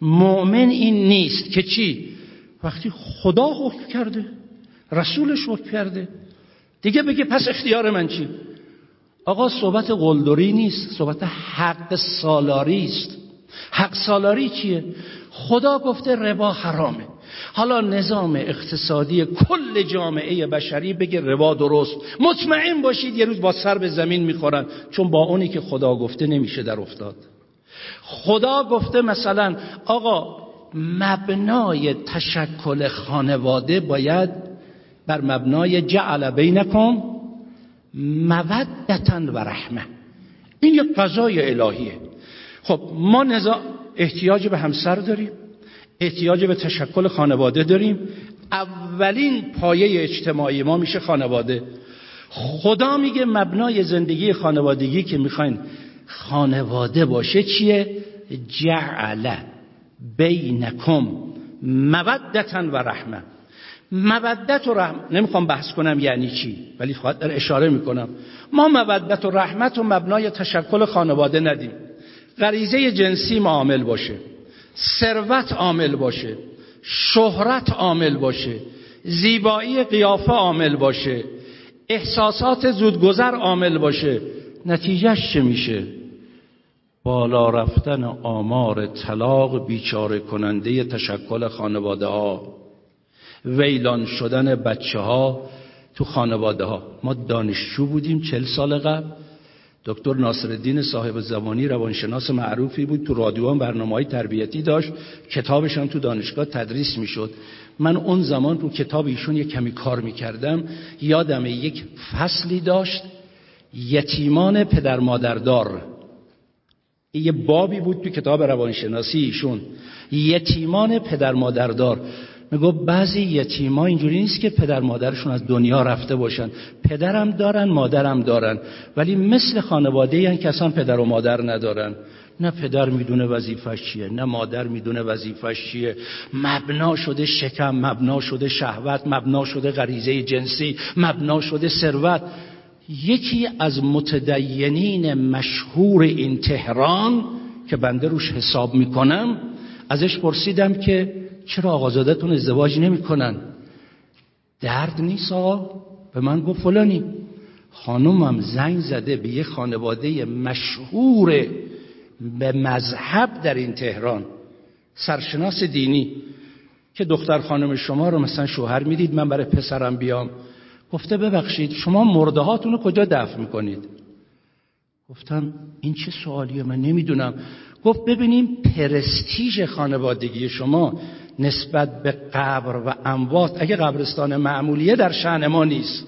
مؤمن این نیست که چی؟ وقتی خدا حکم کرده رسولش حکم کرده دیگه بگه پس اختیار من چی؟ آقا صحبت قلدری نیست صحبت حق سالاری است. حق سالاری چیه؟ خدا گفته ربا حرامه. حالا نظام اقتصادی کل جامعه بشری بگه ربا درست. مطمئن باشید یه روز با سر به زمین می‌خورن چون با اونی که خدا گفته نمیشه در افتاد. خدا گفته مثلا آقا مبنای تشکل خانواده باید بر مبنای جعل بینکم مودتن و رحمه. این یک قضای الهیه. خب ما نزا احتیاج به همسر داریم. احتیاج به تشکل خانواده داریم. اولین پایه اجتماعی ما میشه خانواده. خدا میگه مبنای زندگی خانوادگی که می‌خواین خانواده باشه چیه؟ جعل بینکم مودتا و رحمه. مودت و رحمت نمی‌خوام بحث کنم یعنی چی ولی خواهد در اشاره می‌کنم. ما مودت و رحمت و مبنای تشکل خانواده ندیم. غریزه جنسی معامل باشه. ثروت عامل باشه شهرت عامل باشه زیبایی قیافه عامل باشه احساسات زودگذر عامل باشه نتیجهش چه میشه؟ بالا رفتن آمار طلاق بیچاره کننده تشکل خانواده ها ویلان شدن بچه ها تو خانواده ها ما دانشجو بودیم چل سال قبل. دکتر ناصرالدین صاحب زمانی روانشناس معروفی بود تو رادیو برنامه های تربیتی داشت. کتابش هم تو دانشگاه تدریس می‌شد. من اون زمان رو کتاب ایشون یه کمی کار می‌کردم. یادم یک فصلی داشت. یتیمان پدر مادردار. یه بابی بود تو کتاب روانشناسی ایشون. یتیمان پدر مادردار. میگو بعضی یتیما اینجوری نیست که پدر مادرشون از دنیا رفته باشن. پدرم دارن مادرم دارن. ولی مثل خانواده این کسان پدر و مادر ندارن. نه پدر می‌دونه وظیفش چیه نه مادر می‌دونه وظیفش چیه. مبنا شده شکم مبنا شده شهوت مبنا شده غریزه جنسی مبنا شده ثروت. یکی از متدینین مشهور این تهران که بنده روش حساب می‌کنم ازش پرسیدم که چرا آقازادتون ازدواج نمی‌کنن؟ درد نیست آقا. به من گفت فلانی. خانومم زنگ زده به یه خانواده مشهور به مذهب در این تهران سرشناس دینی که دختر خانم شما رو مثلا شوهر می‌دید من برای پسرم بیام. گفته ببخشید شما مرده هاتون رو کجا دفن می‌کنید؟ گفتم این چه سوالیه؟ من نمی‌دونم. گفت ببینیم پرستیژ خانوادگی شما نسبت به قبر و اموات اگه قبرستان معمولیه در شعن ما نیست.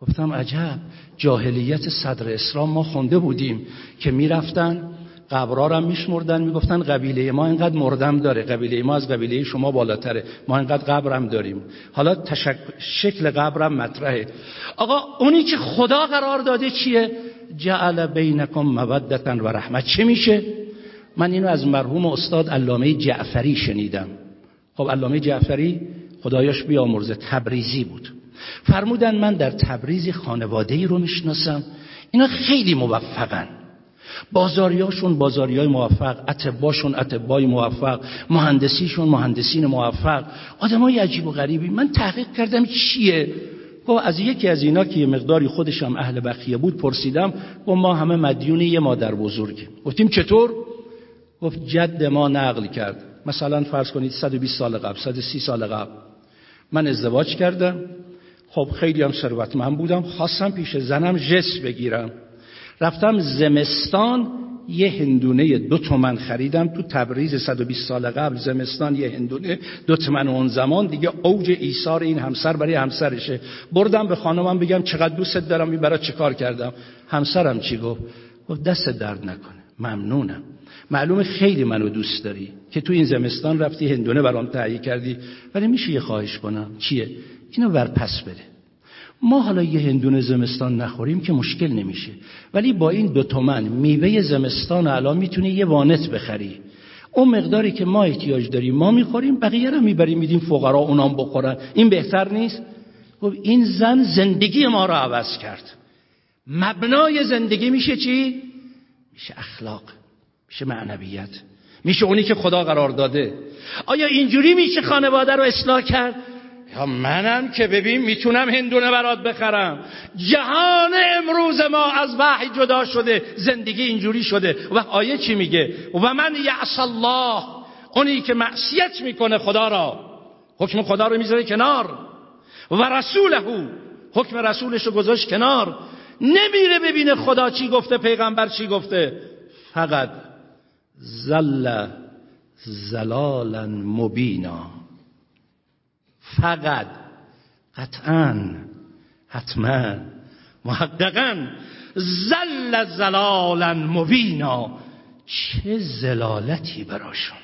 گفتم عجب جاهلیت صدر اسلام ما خونده بودیم که می‌رفتن قبرها رو میشمردن می‌گفتن قبیله ما اینقدر مردم داره قبیله ما از قبیله شما بالاتره ما اینقدر قبرم داریم. حالا تشک... شکل قبرم مطرحه. آقا اونی که خدا قرار داده چیه؟ جعل بینکم مودتا و رحمت. چه میشه؟ من اینو از مرحوم استاد علامه جعفری شنیدم. خب علامه جعفری خدایاش بیامرزه تبریزی بود. فرمودن من در تبریز خانواده ای رو می‌شناسم. اینا خیلی موفقن. بازاریاشون بازاریای موفق اتباشون اتبای موفق مهندسیشون مهندسین موفق. آدمای عجیب و غریبی. من تحقیق کردم چیه؟ گفت از یکی از اینا که مقداری خودشم اهل بخیه بود پرسیدم و ما همه مدیون یه مادر بزرگیم. گفتیم چطور؟ گفت جد ما نقل کرد. مثلا فرض کنید 120 سال قبل 130 سال قبل. من ازدواج کردم. خب خیلی هم ثروتمند بودم. خواستم پیش زنم جس بگیرم. رفتم زمستان یه هندونه دو تومن خریدم. تو تبریز 120 سال قبل زمستان یه هندونه دو تومن اون زمان. دیگه اوج ایثار این همسر برای همسرشه. بردم به خانمم بگم چقدر دوست دارم این برای چه کار کردم؟ همسرم چی گفت؟ گفت دست درد نکنه. ممنونم. معلومه خیلی منو دوست داری که تو این زمستان رفتی هندونه برام تهیه کردی. ولی میشه یه خواهش کنم. چیه؟ اینو ور پس بده. ما حالا یه هندونه زمستان نخوریم که مشکل نمیشه. ولی با این دو تومن میوه زمستان الان می‌تونی یه وانت بخری. اون مقداری که ما احتیاج داریم ما می‌خوریم بقیه رو می‌بریم میدیم فقرا اونام بخورن. این بهتر نیست؟ خب این زن زندگی ما رو عوض کرد. مبنای زندگی میشه چی؟ میشه اخلاق میشه معنویت میشه اونی که خدا قرار داده. آیا اینجوری میشه خانواده رو اصلاح کرد؟ یا منم که ببین می‌تونم هندونه برات بخرم. جهان امروز ما از وحی جدا شده زندگی اینجوری شده. و آیه چی میگه؟ و من یعص الله اونی که معصیت می‌کنه خدا را. حکم خدا رو می‌ذاره کنار. و رسوله حکم رسولش رو گذاشت کنار. نمیره ببینه خدا چی گفته پیغمبر چی گفته. فقط زل زلالا مبینا. فقط قطعا حتما محققا زل زلالا مبینا. چه زلالتی براشون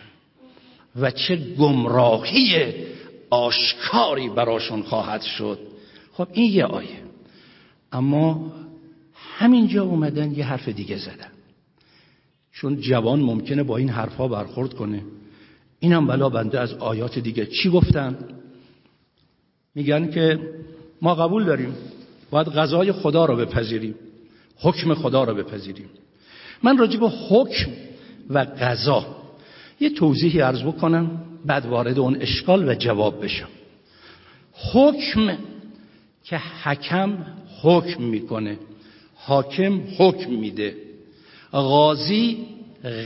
و چه گمراهی آشکاری براشون خواهد شد. خب این یه آیه. اما همینجا اومدن یه حرف دیگه زدن. چون جوان ممکنه با این حرفها برخورد کنه. اینم بلا بنده از آیات دیگه. چی گفتن؟ میگن که ما قبول داریم. باید غذای خدا رو بپذیریم. حکم خدا رو بپذیریم. من راجع به حکم و غذا یه توضیحی عرض بکنم بعد وارد اون اشکال و جواب بشم. حکم که حکم حکم می‌کنه. حاکم حکم میده. غازی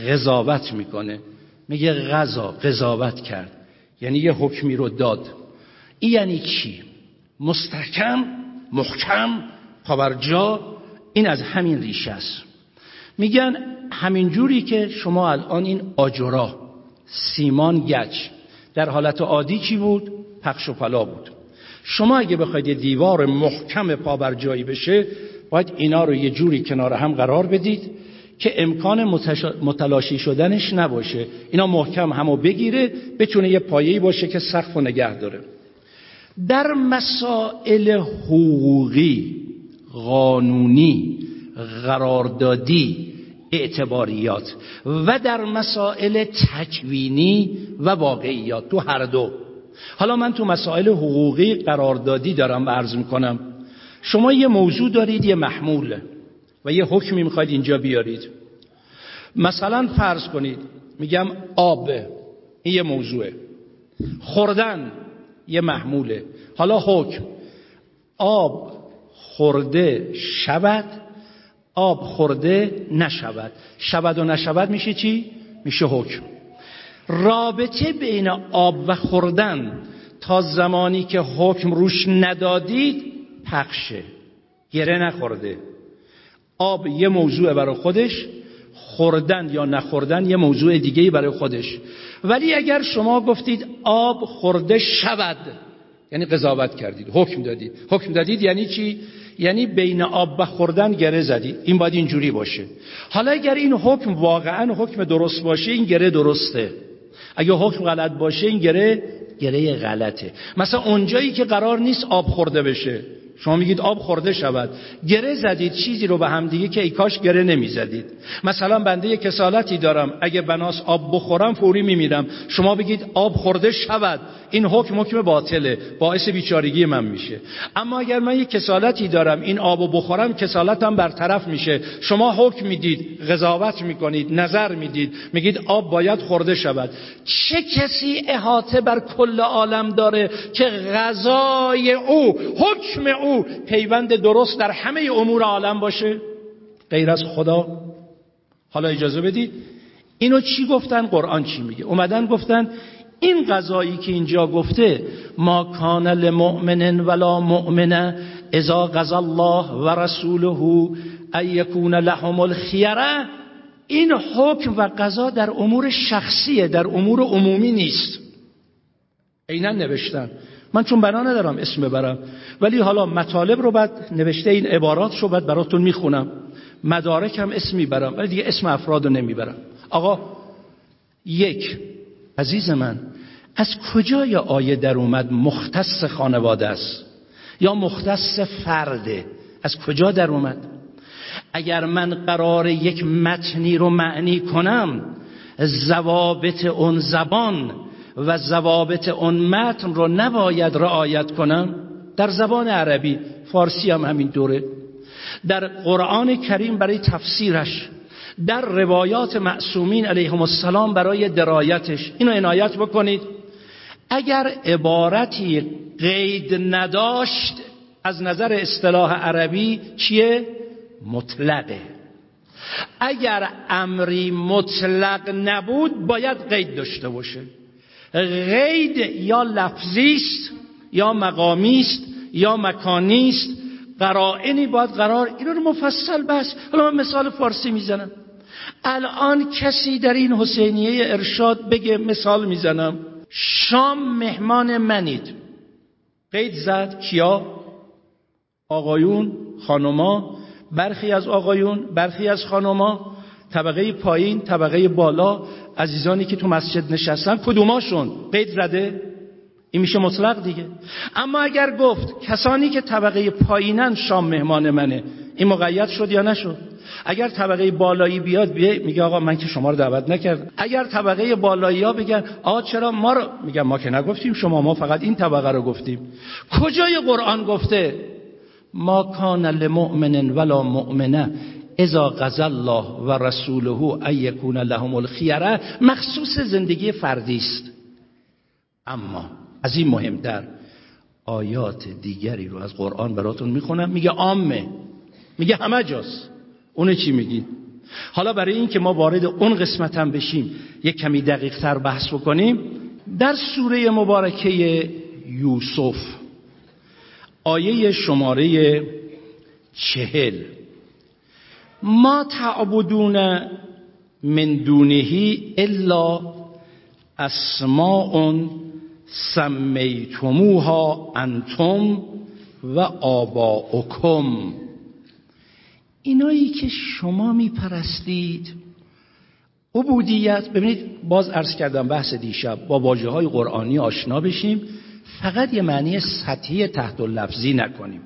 قضاوت می‌کنه. میگه غذا قضاوت کرد. یعنی یه حکمی رو داد. این یعنی چی؟ مستحکم محکم پاورجا این از همین ریشه است. میگن همین جوری که شما الان این آجرا سیمان گچ در حالت عادی چی بود؟ پخش و پلا بود. شما اگه بخواید یه دیوار محکم پابرجایی بشه باید اینا رو یه جوری کنار هم قرار بدید که امکان متلاشی شدنش نباشه. اینا محکم همو بگیره بتونه یه پایه‌ای باشه که سقف و نگه داره. در مسائل حقوقی قانونی قراردادی اعتباریات و در مسائل تکوینی و واقعیات تو هر دو حالا من تو مسائل حقوقی قراردادی دارم عرض می‌کنم. شما یه موضوع دارید یه محمول و یه حکمی می‌خواید اینجا بیارید. مثلا فرض کنید میگم آب این یه موضوعه. خوردن یه محموله. حالا حکم آب خورده شود آب خورده نشود. شود و نشود میشه چی؟ میشه حکم. رابطه بین آب و خوردن تا زمانی که حکم روش ندادید پخشه گره نخورده. آب یه موضوع برای خودش خوردن یا نخوردن یه موضوع دیگه برای خودش. ولی اگر شما گفتید آب خورده شود یعنی قضاوت کردید حکم دادید. حکم دادید یعنی چی؟ یعنی بین آب و خوردن گره زدید. این باید اینجوری باشه. حالا اگر این حکم واقعا حکم درست باشه این گره درسته. اگه حکم غلط باشه این گره گره غلطه. مثلا اونجایی که قرار نیست آب خورده بشه. شما میگید آب خورده شود. گره زدید چیزی رو به هم دیگه که ای کاش گره نمی‌زدید. مثلا بنده یه کسالتی دارم. اگه بناس آب بخورم فوری میمیرم. شما بگید آب خورده شود. این حکم حکم باطله. باعث بیچارگی من میشه. اما اگر من یه کسالتی دارم این آبو بخورم کسالتم برطرف میشه. شما حکم می‌دید قضاوت می‌کنید نظر می‌دید. میگید آب باید خورده شود. چه کسی احاطه بر کل عالم داره که غذای او حکم او پیوند درست در همه امور عالم باشه غیر از خدا. حالا اجازه بدید اینو چی گفتن؟ قرآن چی میگه؟ اومدن گفتن این قضایی که اینجا گفته ما کان لمؤمن ولا مؤمنه اذا قضى الله و رسوله ان لهم الخیره. این حکم و قضا در امور شخصیه در امور عمومی نیست. عینا نوشتن. من چون بنا ندارم اسم ببرم. ولی حالا مطالب رو بعد نوشته این عبارات رو بعد براتون می‌خونم. مدارک هم اسم می‌برم ولی دیگه اسم افراد رو نمی‌برم. آقا یک عزیز من از کجای آیه در اومد مختص خانواده است؟ یا مختص فرده از کجا در اومد؟ اگر من قرار یک متنی رو معنی کنم زوابط اون زبان و زوابط اون متن رو نباید رعایت کنم در زبان عربی فارسی هم همین دوره. در قرآن کریم برای تفسیرش در روایات معصومین علیهم السلام برای درایتش. اینو عنایت بکنید. اگر عبارتی قید نداشت از نظر اصطلاح عربی چیه؟ مطلقه. اگر امری مطلق نبود باید قید داشته باشه. قید یا لفظی است یا مقامی است یا مکانی است قرائنی باید قرار اینو رو مفصل بس. حالا من مثال فارسی می‌زنم. الان کسی در این حسینیه ارشاد بگه مثال می‌زنم. شام مهمان منید. قید زد کیا؟ آقایون خانوما. برخی از آقایون برخی از خانوما. طبقه پایین طبقه بالا. عزیزانی که تو مسجد نشستن کدوماشون؟ قید زده؟ این میشه مطلق دیگه. اما اگر گفت کسانی که طبقه پایینن شام مهمان منه این مقید شد یا نشد؟ اگر طبقه بالایی بیاد بیه میگه آقا من که شما رو دعوت نکردم. اگر طبقه بالایی ها بگن آقا چرا ما رو؟ میگن ما که نگفتیم شما ما فقط این طبقه رو گفتیم. کجای قرآن گفته؟ ما کان لمؤمن ولا مؤمنه. اذا قضى الله و رسوله ان یکون لهم الخیره مخصوص زندگی فردی است. اما از این مهمتر. آیات دیگری رو از قرآن براتون می‌خونم. میگه عامه میگه همه جاست. اون چی میگید؟ حالا برای این که ما وارد اون قسمت هم بشیم یک کمی دقیق تر بحث بکنیم. در سوره مبارکه یوسف آیه شماره چهل. ما تعبدون من دونهی الا اسماء سمیتموها انتم و آباؤکم. اینایی که شما میپرستید عبودیت ببینید باز عرض کردم بحث دیشب با واجه های قرآنی آشنا بشیم فقط یه معنی سطحی تحت لفظی نکنیم.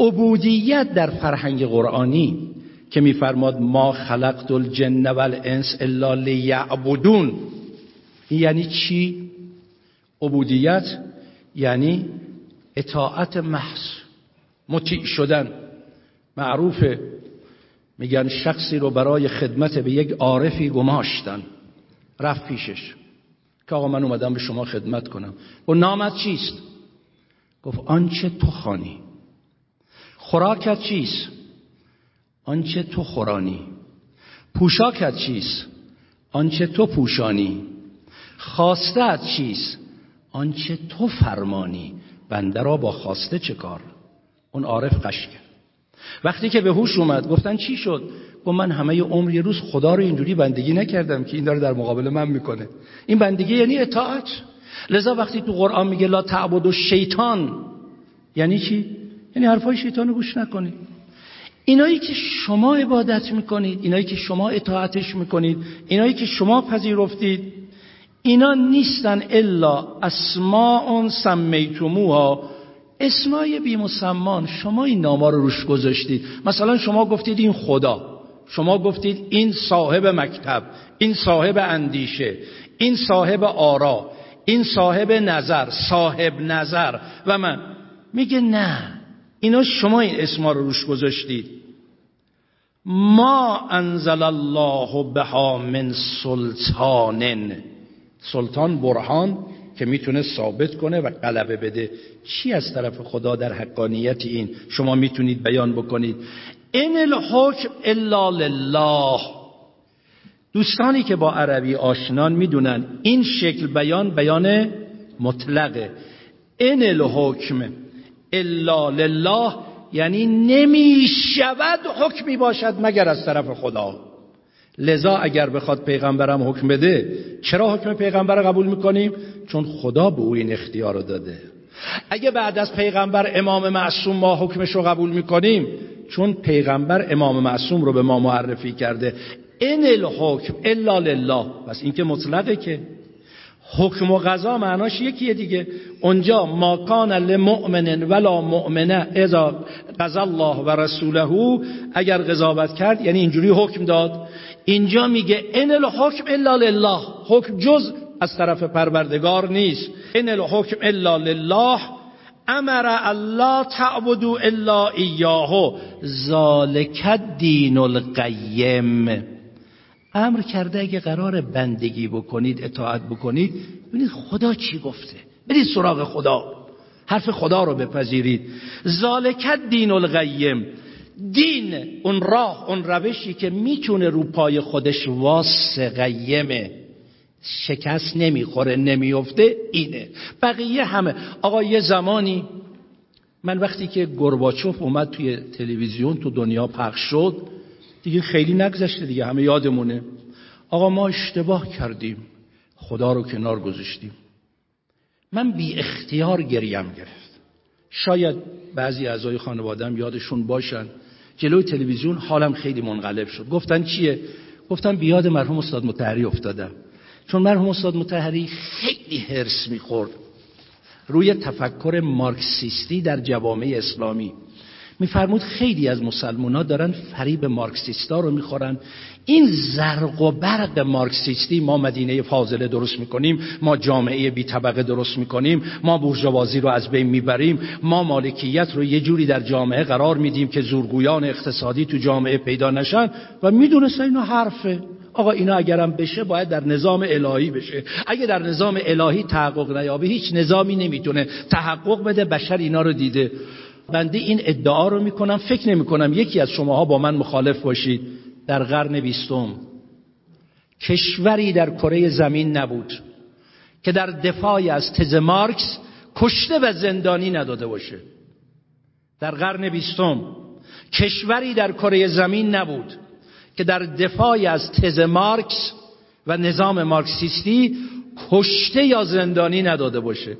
عبودیت در فرهنگ قرآنی که میفرماد ما خلقت الجن والانس الا لیعبدون. یعنی چی؟ عبودیت یعنی اطاعت محض مطیع شدن. معروفه. میگن شخصی رو برای خدمت به یک عارفی گماشتن. رفت پیشش. که آقا من اومدم به شما خدمت کنم. و نامت چیست؟ گفت آنچه تو خانی خوراکت چیست؟ آنچه تو خورانی. پوشاکت چیست؟ آنچه تو پوشانی. خواستت چیست؟ آنچه تو فرمانی. بنده را با خواسته چه کار؟ اون عارف قش کرد. وقتی که به هوش اومد گفتن چی شد؟ گفت من همه عمر یه روز خدا رو اینجوری بندگی نکردم که این داره در مقابل من می‌کنه. این بندگی یعنی اطاعت. لذا وقتی تو قرآن میگه لا تعبد و شیطان یعنی چی؟ یعنی حرفای شیطان رو گوش نکنید. اینایی که شما عبادت می‌کنید اینایی که شما اطاعتش می‌کنید اینایی که شما پذیرفتید اینا نیستن الا اسماء سمیتموها. اسمای بی مسمان شما این ناما رو روش گذاشتید. مثلا شما گفتید این خدا شما گفتید این صاحب مکتب این صاحب اندیشه این صاحب آرا این صاحب نظر صاحب نظر. و من میگه نه. اینا شما این اسما رو روش گذاشتید. ما انزل الله بها من سلطانن. سلطان برهان که می‌تونه ثابت کنه و غلبه بده. چی از طرف خدا در حقانیت این؟ شما می‌تونید بیان بکنید. این الحکم الا لله. دوستانی که با عربی آشنان می‌دونن این شکل بیان بیان مطلقه. این الحکم الا لله یعنی نمی شود حکمی باشد مگر از طرف خدا. لذا اگر بخواد پیغمبرم حکم بده چرا حکم پیغمبر قبول می‌کنیم؟ چون خدا به او این اختیار رو داده. اگه بعد از پیغمبر امام معصوم ما حکمش رو قبول می‌کنیم چون پیغمبر امام معصوم رو به ما معرفی کرده. این الحکم الا لله. پس این که مطلقه که حکم و قضا معناش یکیه دیگه. اونجا ما کان لمؤمن ولا مؤمنه اذا قضا الله و رسوله اگر قضاوت کرد یعنی اینجوری حکم داد. اینجا میگه ان الحکم الا لله. حکم جز از طرف پروردگار نیست. ان الحکم الا لله. امر الله تعبدو الا ایاه. ذالک دین القیم. امر کرده اگه قرار بندگی بکنید اطاعت بکنید ببینید خدا چی گفته؟ برید سراغ خدا. حرف خدا رو بپذیرید. ذالک دین القیم. دین اون راه اون روشی که می‌تونه رو پای خودش واس قیمه. شکست نمی‌خوره نمیفته اینه. بقیه همه. آقا یه زمانی من وقتی که گرباچوف اومد توی تلویزیون تو دنیا پخش شد دیگه خیلی نگذشته دیگه همه یادمونه. آقا ما اشتباه کردیم. خدا رو کنار گذاشتیم. من بی اختیار گریم گرفت. شاید بعضی اعضای خانوادم یادشون باشن. جلوی تلویزیون حالم خیلی منقلب شد. گفتن چیه؟ گفتم بیاد مرحوم استاد متحری افتادم چون مرحوم استاد متحری خیلی حرس می‌خورد. روی تفکر مارکسیستی در جوامع اسلامی. میفرمود خیلی از مسلمان ها دارن فریب مارکسیستا رو می‌خورن. این زرق و برق مارکسیستی ما مدینه فاضله درست می‌کنیم ما جامعه بی طبقه درست می‌کنیم ما بورژوازی رو از بین می‌بریم ما مالکیت رو یه جوری در جامعه قرار میدیم که زورگویان اقتصادی تو جامعه پیدا نشن و می‌دونست اینو حرفه. آقا اینا اگرم بشه باید در نظام الهی بشه. اگه در نظام الهی تحقق نیابه هیچ نظامی نمی‌تونه تحقق بده بشر اینا رو دیده. بنده این ادعا رو می‌کنم فکر نمی‌کنم یکی از شماها با من مخالف باشید. در قرن بیستم کشوری در کره زمین نبود که در دفاع از تز مارکس کشته و زندانی نداده باشه. در قرن بیستم کشوری در کره زمین نبود که در دفاع از تز مارکس و نظام مارکسیستی کشته یا زندانی نداده باشه.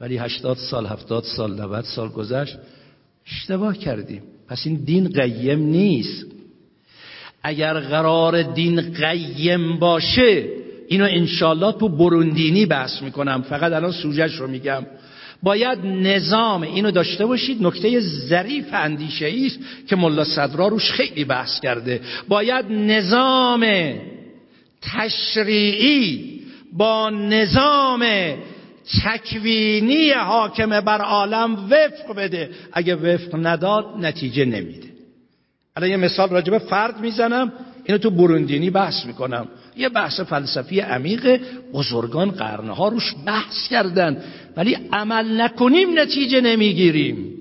ولی هشتاد سال هفتاد سال 90 سال گذشت اشتباه کردیم. پس این دین قیم نیست. اگر قرار دین قیم باشه اینو انشالله تو بروندینی بحث می‌کنم. فقط الان سوجش رو میگم. باید نظام اینو داشته باشید. نکته ظریف اندیشه است که ملا صدرا روش خیلی بحث کرده. باید نظام تشریعی با نظام تکوینی حاکم بر عالم وفق بده. اگه وفق نداد نتیجه نمیده. الان یه مثال راجبه فرد می‌زنم. اینو تو بروندینی بحث می‌کنم. یه بحث فلسفی عمیق بزرگان قرنها روش بحث کردن. ولی عمل نکنیم نتیجه نمی‌گیریم.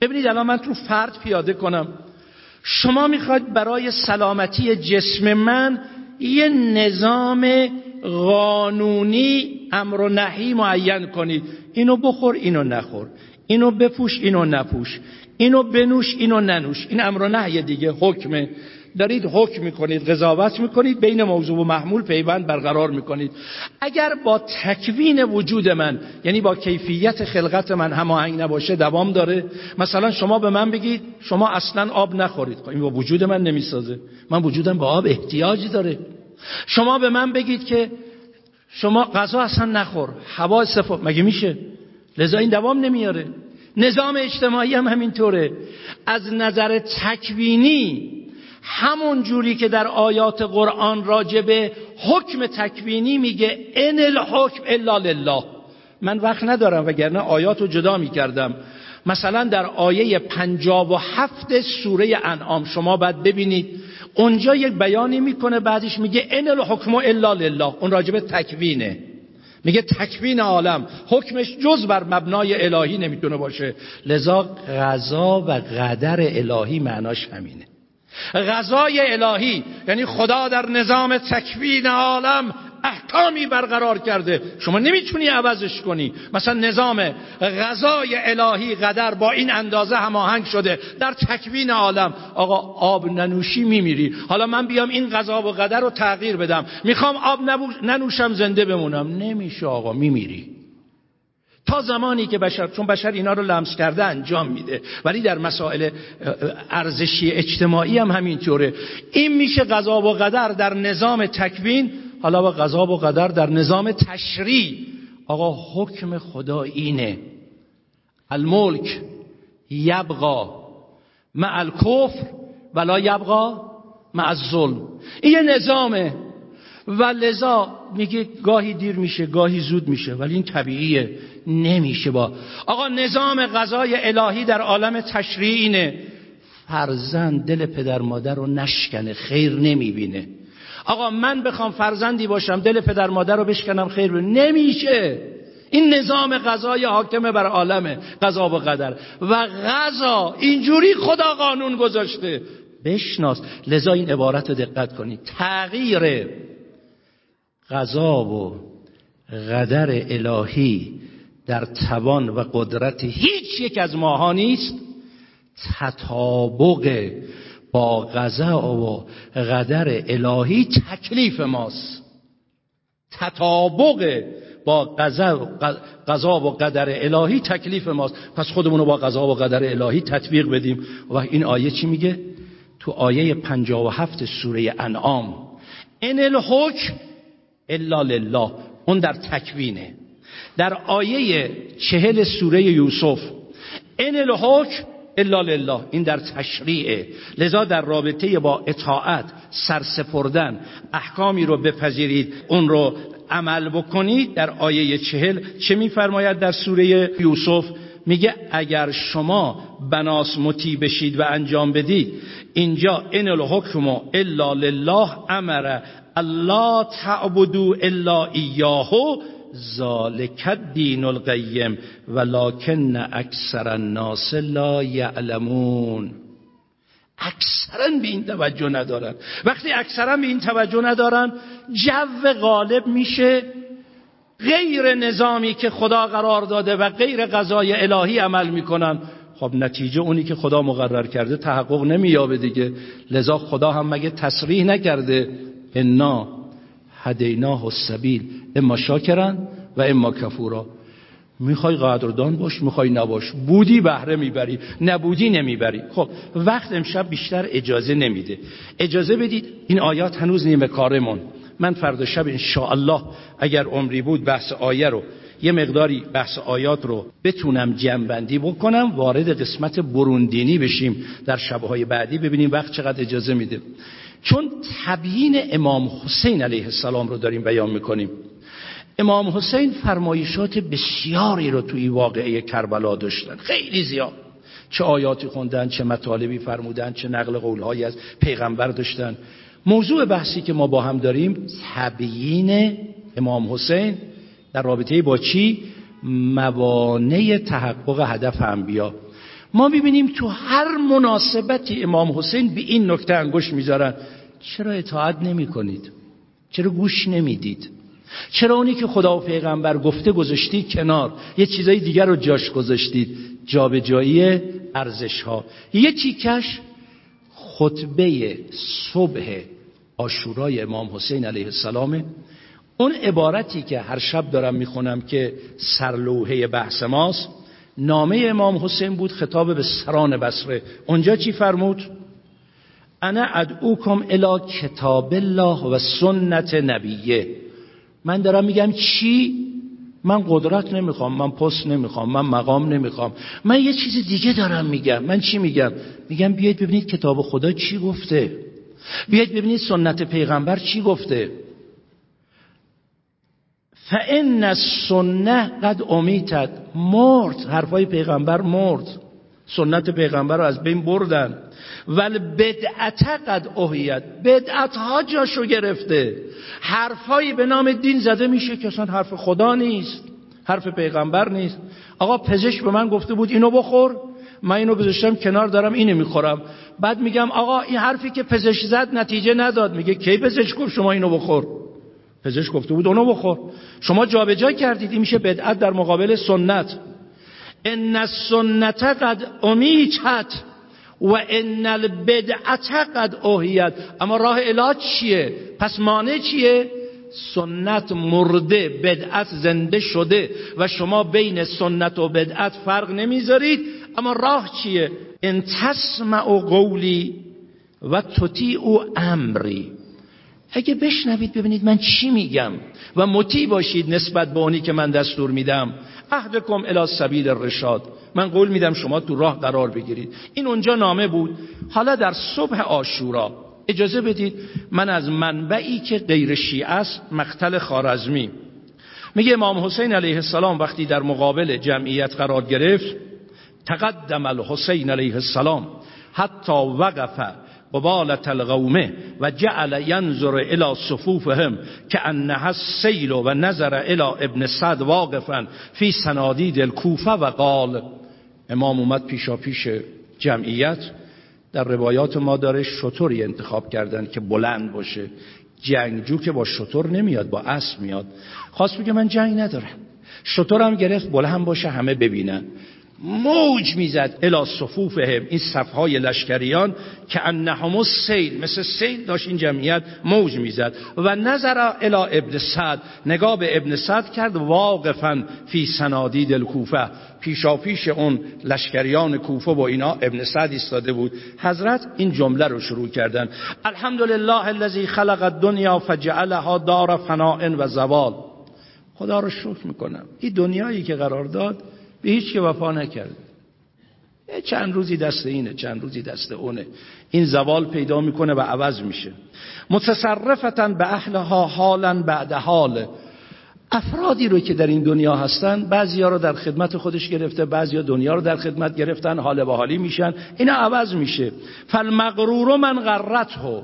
ببینید الان من تو فرد پیاده کنم. شما می‌خواید برای سلامتی جسم من یه نظام قانونی امر و نهی معین کنید. اینو بخور اینو نخور. اینو بپوش اینو نپوش. اینو بنوش اینو ننوش. این امر و نهی دیگه حکمه. دارید حکم می‌کنید قضاوت می‌کنید بین موضوع و محمول پیوند برقرار می‌کنید. اگر با تکوین وجود من یعنی با کیفیت خلقت من هماهنگ نباشه دوام داره. مثلا شما به من بگید شما اصلا آب نخورید. خب این با وجود من نمی‌سازه. من وجودم با آب احتیاجی داره. شما به من بگید که شما غذا اصلا نخور هوا استفاده مگه میشه؟ لذا این دوام نمیاره. نظام اجتماعی هم همینطوره. از نظر تکوینی همون جوری که در آیات قرآن راجبه حکم تکوینی میگه ان الحکم الا لله. من وقت ندارم وگرنه آیات رو جدا می‌کردم. مثلا در آیه پنجاب و هفت سوره انعام شما باید ببینید اونجا یک بیانی می‌کنه بعدش میگه ان الحکم الا لله. اون راجبه تکوینه. میگه تکوین عالم. حکمش جز بر مبنای الهی نمی‌تونه باشه. لذا غذا و قدر الهی معناش همینه. غذای الهی یعنی خدا در نظام تکوین عالم احکامی برقرار کرده. شما نمی‌تونی عوضش کنی. مثلا نظام غذای الهی قدر با این اندازه هماهنگ شده. در تکوین عالم. آقا آب ننوشی میمیری. حالا من بیام این غذا و قدر رو تغییر بدم. می‌خوام آب ننوشم زنده بمونم. نمیشه آقا میمیری. تا زمانی که بشر چون بشر اینا رو لمس کرده انجام میده. ولی در مسائل ارزشی اجتماعی هم همینطوره. این میشه قضا و قدر در نظام تکوین حالا با قضا و قدر در نظام تشریع. آقا حکم خدا اینه. الملک یبقا مع الکفر ولا یبقا مع الظلم. این یه نظامه. و لذا میگه گاهی دیر میشه گاهی زود میشه ولی این طبیعیه. نمیشه با. آقا نظام غذای الهی در عالم تشریع اینه. فرزند دل پدر مادر رو نشکنه خیر نمی‌بینه. آقا من بخوام فرزندی باشم دل پدر مادر رو بشکنم خیر ببینه نمیشه. این نظام غذای حاکمه بر عالمه غذا و قدر. و غذا اینجوری خدا قانون گذاشته. بشناس. لذا این عبارت رو دقت کنید تغییر غذا و قدر الهی در توان و قدرت هیچ یک از ماها نیست. تطابق با غذا و قدر الهی تکلیف ماست. تطابق با قضا و قدر الهی تکلیف ماست. پس خودمون رو با قضا و قدر الهی تطبیق بدیم. و این آیه چی میگه؟ تو آیه 57 سوره انعام. ان الحکم الا لله. اون در تکوینه. در آیه چهل سوره یوسف. ان الحکم الا لله. این در تشریعه. لذا در رابطه با اطاعت سرسپردن احکامی رو بپذیرید اون رو عمل بکنید. در آیه چهل چه میفرماید در سوره یوسف؟ میگه اگر شما بناس مطیع بشید و انجام بدید اینجا ان الحکم الا لله امر الله تعبدو الا ایاهو ذالک الدین القیم ولکن اکثر الناس لا یعلمون. اکثرا به این توجه ندارن. وقتی اکثرا به این توجه ندارن جو غالب میشه غیر نظامی که خدا قرار داده و غیر قضای الهی عمل می‌کنن. خب نتیجه اونی که خدا مقرر کرده تحقق نمییابه دیگه. لذا خدا هم مگه تصریح نکرده؟ انا. هدیناه السبیل. اما شاکرن و اما کفورا. می‌خوای قدردان باش می‌خوای نباش. بودی بهره می‌بری نبودی نمی‌بری. خب وقت امشب بیشتر اجازه نمیده. اجازه بدید این آیات هنوز نیمه کارمون من فردا شب الله اگر عمری بود بحث آیه رو یه مقداری بحث آیات رو بتونم جنبندی بکنم وارد قسمت بروندینی بشیم در شبهای بعدی ببینیم وقت چقدر اجازه میده. چون تبیین امام حسین علیه السلام رو داریم بیان می‌کنیم. امام حسین فرمایشات بسیاری رو توی واقعه کربلا داشتن. خیلی زیاد. چه آیاتی خوندن چه مطالبی فرمودن چه نقل قولهایی از پیغمبر داشتن. موضوع بحثی که ما با هم داریم تبیین امام حسین در رابطه با چی؟ موانع تحقق هدف انبیا ما می‌بینیم تو هر مناسبتی امام حسین به این نکته انگوش می‌ذارن. چرا اطاعت نمی کنید؟ چرا گوش نمی‌دید؟ چرا اونی که خدا و پیغمبر گفته گذاشتید کنار؟ یه چیزای دیگر رو جاش گذاشتید. جابجایی ارزش ها یه تیکش خطبه صبح آشورای امام حسین علیه السلام اون عبارتی که هر شب دارم می‌خونم که سرلوحه بحث ماست نامه امام حسین بود خطاب به سران بسره اونجا چی فرمود؟ انا ادعوکم الی کتاب الله و سنت نبیه. من دارم میگم چی؟ من قدرت نمی‌خوام من پست نمی‌خوام من مقام نمی‌خوام. من یه چیز دیگه دارم میگم. من چی میگم؟ میگم بیاید ببینید کتاب خدا چی گفته. بیاید ببینید سنت پیغمبر چی گفته. فان السنه قد امیتد مرد. حرفای پیغمبر مرد. سنت پیغمبر رو از بین بردن. ول بدعت قد اوهیت بدعت ها جاشو گرفته. حرفایی به نام دین زده میشه که اصلا حرف خدا نیست. حرف پیغمبر نیست. آقا پزشک به من گفته بود اینو بخور. من اینو گذاشتم کنار دارم اینو می‌خورم. بعد میگم آقا این حرفی که پزشک زد نتیجه نداد. میگه کی پزشک گفت شما اینو بخور؟ پزشک گفته بود اونو بخور. شما جابجا کردید این میشه بدعت در مقابل سنت. ان السنت قد امیتت و ان البدعت قد اوهیت. اما راه علاج چیه؟ پس مانع چیه؟ سنت مرده بدعت زنده شده و شما بین سنت و بدعت فرق نمی‌ذارید. اما راه چیه؟ ان تسمع قولی و تطیع امری. اگه بشنوید ببینید من چی میگم و مطیع باشید نسبت به اونی که من دستور میدم. اهدکم الی سبیل الرشاد. من قول میدم شما تو راه قرار بگیرید. این اونجا نامه بود. حالا در صبح آشورا. اجازه بدید من از منبعی که غیر شیعه است مقتل خارزمی میگه امام حسین علیه السلام وقتی در مقابل جمعیت قرار گرفت تقدم الحسین علیه السلام حتی وقف قبالت القومه و جعل ینظر الى صفوفهم که انها السیل و نظر الى ابن صد واقفا فی سنادید الکوفه و قال. امام اومد پیشا پیش جمعیت. در روایات ما داره شطوری انتخاب کردن که بلند باشه. جنگجو که با شطور نمیاد با اسب میاد. خواست بگه من جنگ ندارم. شطورم گرفت بلند باشه همه ببینن. موج می‌زد الا صفوفهم. این صفهای لشکریان که انهم سیل مثل سیل داشت این جمعیت موج می‌زد. و نظر الا ابن سعد نگاه به ابن سعد کرد واقفا فی سنادید الکوفه. پیشا پیش اون لشکریان کوفه با اینا ابن سعد ایستاده بود. حضرت این جمله رو شروع کردن. الحمدلله الذی خلق الدنیا فجعلها دار فناء و زوال. خدا رو شکر می‌کنم. این دنیایی که قرار داد به هیچ که وفا نکرده چند روزی دست اینه چند روزی دست اونه. این زوال پیدا می‌کنه و عوض میشه. متصرفتن به اهلها حالا بعد حال. افرادی رو که در این دنیا هستن بعضی ها رو در خدمت خودش گرفته بعضی ها دنیا رو در خدمت گرفتن حال به حالی میشن. اینا عوض میشه. فالمغرور من غرته.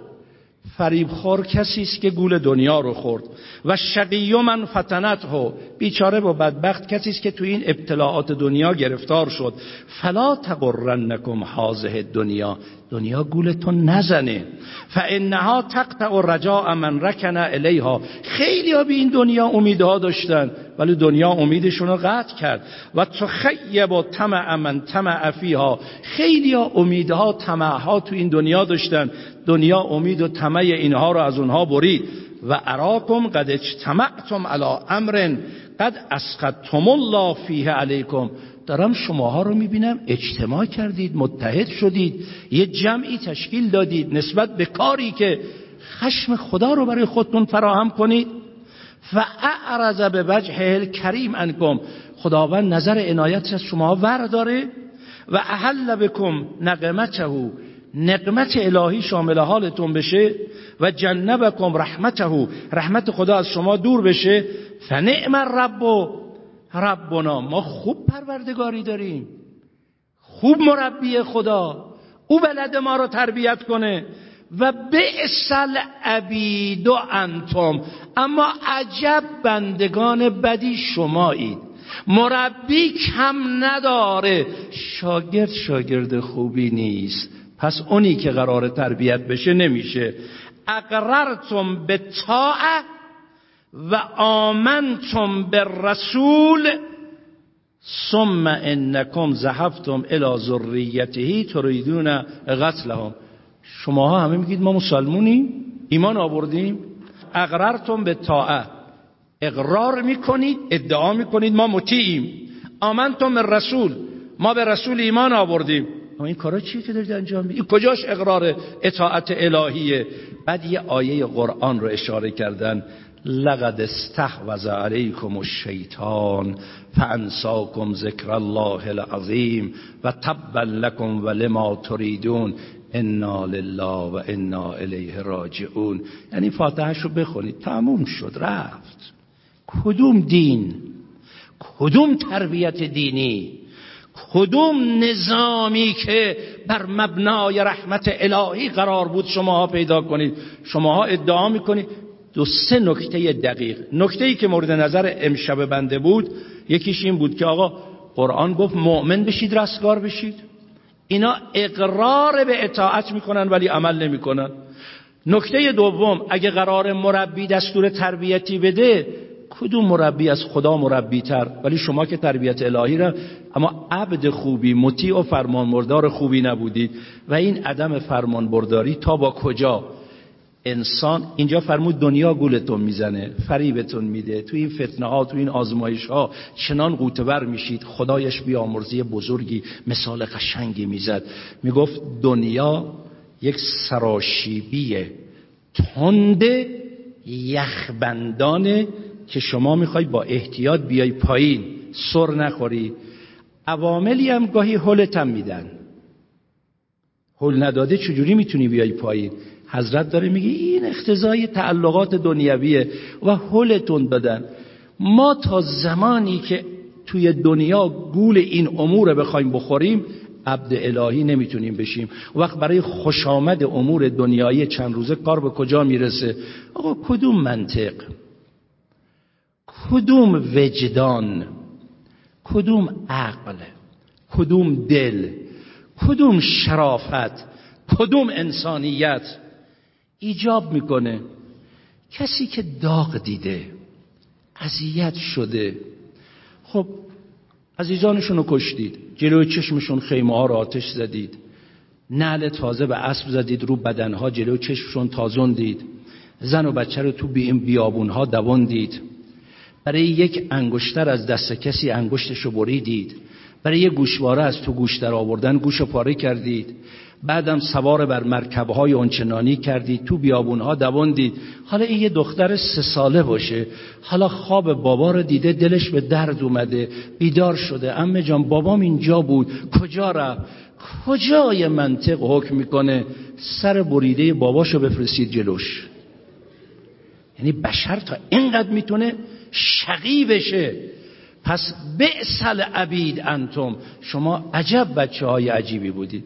فریبخور کسی است که گول دنیا رو خورد. و شقی من فتنت ها بیچاره و بدبخت کسی است که تو این ابتلاعات دنیا گرفتار شد. فلا تقرنکم حاضه دنیا دنیا گولتون نزنه. فانها تقطع رجاء من رکن الیها خیلی به این دنیا امیدها داشتن ولی دنیا امیدشون رو قطع کرد. و تخیب و طمع من طمع فیها خیلی ها امیدها طمعها تو این دنیا داشتن. دنیا امید و طمع اینها رو از اونها برید. و اراکم قد اجتمعتم علی امر قد اسقطتم الله فیه علیکم. دارم شماها رو می‌بینم اجتماع کردید متحد شدید یه جمعی تشکیل دادید نسبت به کاری که خشم خدا رو برای خودتون فراهم کنید. و اعرض به وجه کریم انکم خداوند نظر عنایت از شما ور داره و احل بکم نقمته. نقمت الهی شامل حالتون بشه و جنبکم رحمته. رحمت خدا از شما دور بشه. فنعم الرب. و ربنا ما خوب پروردگاری داریم. خوب مربی خدا. او بلد ما رو تربیت کنه. و اصل عبید و انتم. اما عجب بندگان بدی شمایید. مربی کم نداره. شاگرد شاگرد خوبی نیست. پس اونی که قرار تربیت بشه نمیشه. اقررتم به طاعه و آمنتم به رسول. ثم انکم ذهبتم الى ذریته تريدون قتلهم شماها همه میگید ما مسلمونیم ایمان آوردیم؟ اقررتم به طاعه. اقرار می‌کنید ادعا می‌کنید ما مطیعیم. آمنتم به رسول. ما به رسول ایمان آوردیم. اما این کارا چیه که دارید انجام می‌دید؟ کجاش اقرار اطاعت الهیه؟ بعد یه آیه قرآن رو اشاره کردن. لقد استحوذ علیکم الشیطان فانساکم ذکر الله العظیم و تبا لکم و لما تریدون انا لله و انا الیه راجعون. یعنی فاتحش رو بخونید. تموم شد رفت. کدوم دین؟ کدوم تربیت دینی؟ کدوم نظامی که بر مبنای رحمت الهی قرار بود شماها پیدا کنید؟ شماها ادعا می‌کنید. دو سه نکته دقیق. نکته ای که مورد نظر امشب بنده بود یکیش این بود که آقا قرآن گفت مؤمن بشید رستگار بشید. اینا اقرار به اطاعت می‌کنن ولی عمل نمی‌کنن. نکته دوم اگه قرار مربی دستور تربیتی بده کدوم مربی از خدا مربی تر ولی شما که تربیت الهی را اما عبد خوبی مطیع و فرمانبردار خوبی نبودید و این عدم فرمانبرداری تا با کجا؟ انسان اینجا فرمود دنیا گولتون می‌زنه فریبتون میده. تو این فتنه ها تو این آزمایش ها چنان قوتور میشید خدایش بیامرزی بزرگی مثال قشنگی می‌زد. می‌گفت دنیا یک سراشیبی تند یخبندانه که شما می‌خوای با احتیاط بیای پایین سر نخوری. عواملی هم گاهی حلت هم میدن. حل نداده چجوری می‌تونی بیای پایین؟ حضرت داره میگه این اختزای تعلقات دنیویه و حلتون بدن. ما تا زمانی که توی دنیا گول این امور بخوایم بخوریم عبد الهی نمی‌تونیم بشیم. وقت برای خوش آمد امور دنیایی چند روزه کار به کجا می‌رسه؟ آقا کدوم منطق؟ کدوم وجدان؟ کدوم عقل؟ کدوم دل؟ کدوم شرافت؟ کدوم انسانیت؟ ایجاب می‌کنه. کسی که داغ دیده اذیت شده. خب عزیزانشون رو کشتید. جلوی چشمشون خیمه ها رو آتش زدید. نعل تازه به اسب زدید رو بدنها جلوی چشمشون تازون دید زن و بچه رو تو این بیابون ها دید برای یک انگشتر از دست کسی انگشتش رو بریدید. برای یک گوشواره از تو گوش در آوردن گوش پاره کردید. بعدم سوار بر مرکبه های اونچنانی کردید. تو بیابون ها دید حالا این یه دختر سه ساله باشه. حالا خواب بابا رو دیده دلش به درد اومده. بیدار شده. امه جان بابام اینجا بود. کجا رفت؟ کجای منطق حکم می‌کنه؟ سر بریده باباشو بفرستید جلوش. یعنی بشر تا اینقدر می‌تونه شقی بشه پس بعسل عبید انتم. شما عجب بچه های عجیبی بودید.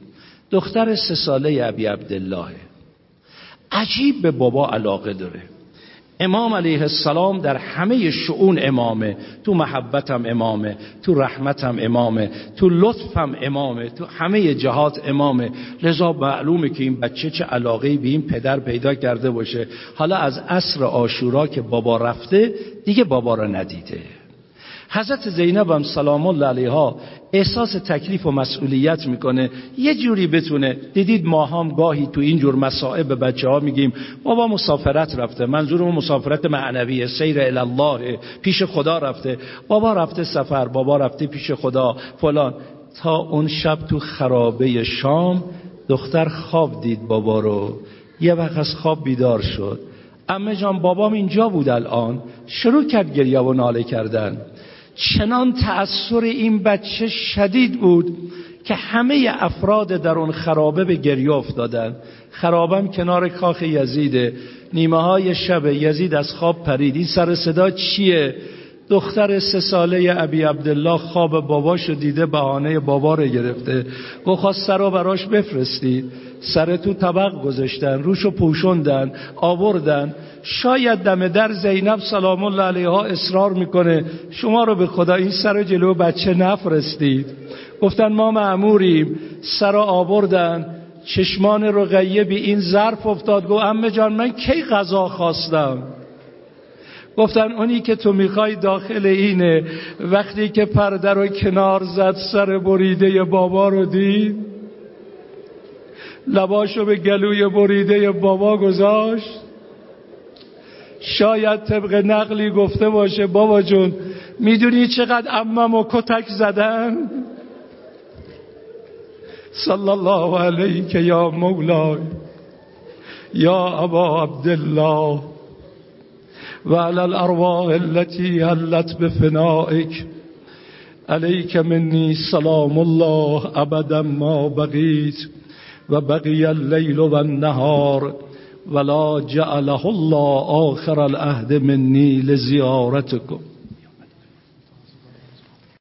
دختر سه ساله ابی عبدالله. عجیب به بابا علاقه داره. امام علیه السلام در همه شعون امامه تو محبتم امامه تو رحمتم امامه تو لطفم امامه تو همه جهات امامه. لذا معلومه که این بچه چه علاقه به این پدر پیدا کرده باشه. حالا از عصر آشورا که بابا رفته دیگه بابا را ندیده. حضرت زینب هم سلام الله علیها احساس تکلیف و مسئولیت می‌کنه. یه جوری بتونه دیدید ما هم گاهی تو این جور مسائب به بچه ها میگیم بابا مسافرت رفته منظورم مسافرت معنویه سیر الله پیش خدا رفته. بابا رفته سفر بابا رفته پیش خدا فلان. تا اون شب تو خرابه شام دختر خواب دید بابا رو. یه وقت از خواب بیدار شد. امه جان بابام اینجا بود الان. شروع کرد گریه و ناله کردن. چنان تأثیر این بچه شدید بود که همه افراد در اون خرابه به گریه افتادن. خرابم کنار کاخ یزیده. نیمه های شب یزید از خواب پرید. این سر صدا چیه؟ دختر سه ساله ابی عبدالله خواب باباشو دیده بهانه بابا رو گرفته. گفت خواست سر براش بفرستید. سر تو طبق گذاشتن روشو پوشوندن آوردن. شاید دم در زینب سلام الله علیها اصرار می‌کنه. شما رو به خدا این سر جلو بچه نفرستید. گفتن ما معموریم سر آوردن. چشمان رقیه بی این ظرف افتاد. گو امه جان من کی غذا خواستم؟ گفتن اونی که تو می‌خوای داخل اینه. وقتی که پرده رو کنار زد سر بریده بابا رو دید. لباشو به گلوی بریده بابا گذاشت. شاید طبق نقلی گفته باشه بابا جون می‌دونی چقدر امم و کتک زدن؟ صلی الله علیک یا مولا یا ابا عبدالله و علی الارواح التي هلت بفنائك عليك مني سلام الله ابدا ما بقيت وبقي الليل والنهار ولا جعله الله آخر العهد مني لزيارتكم.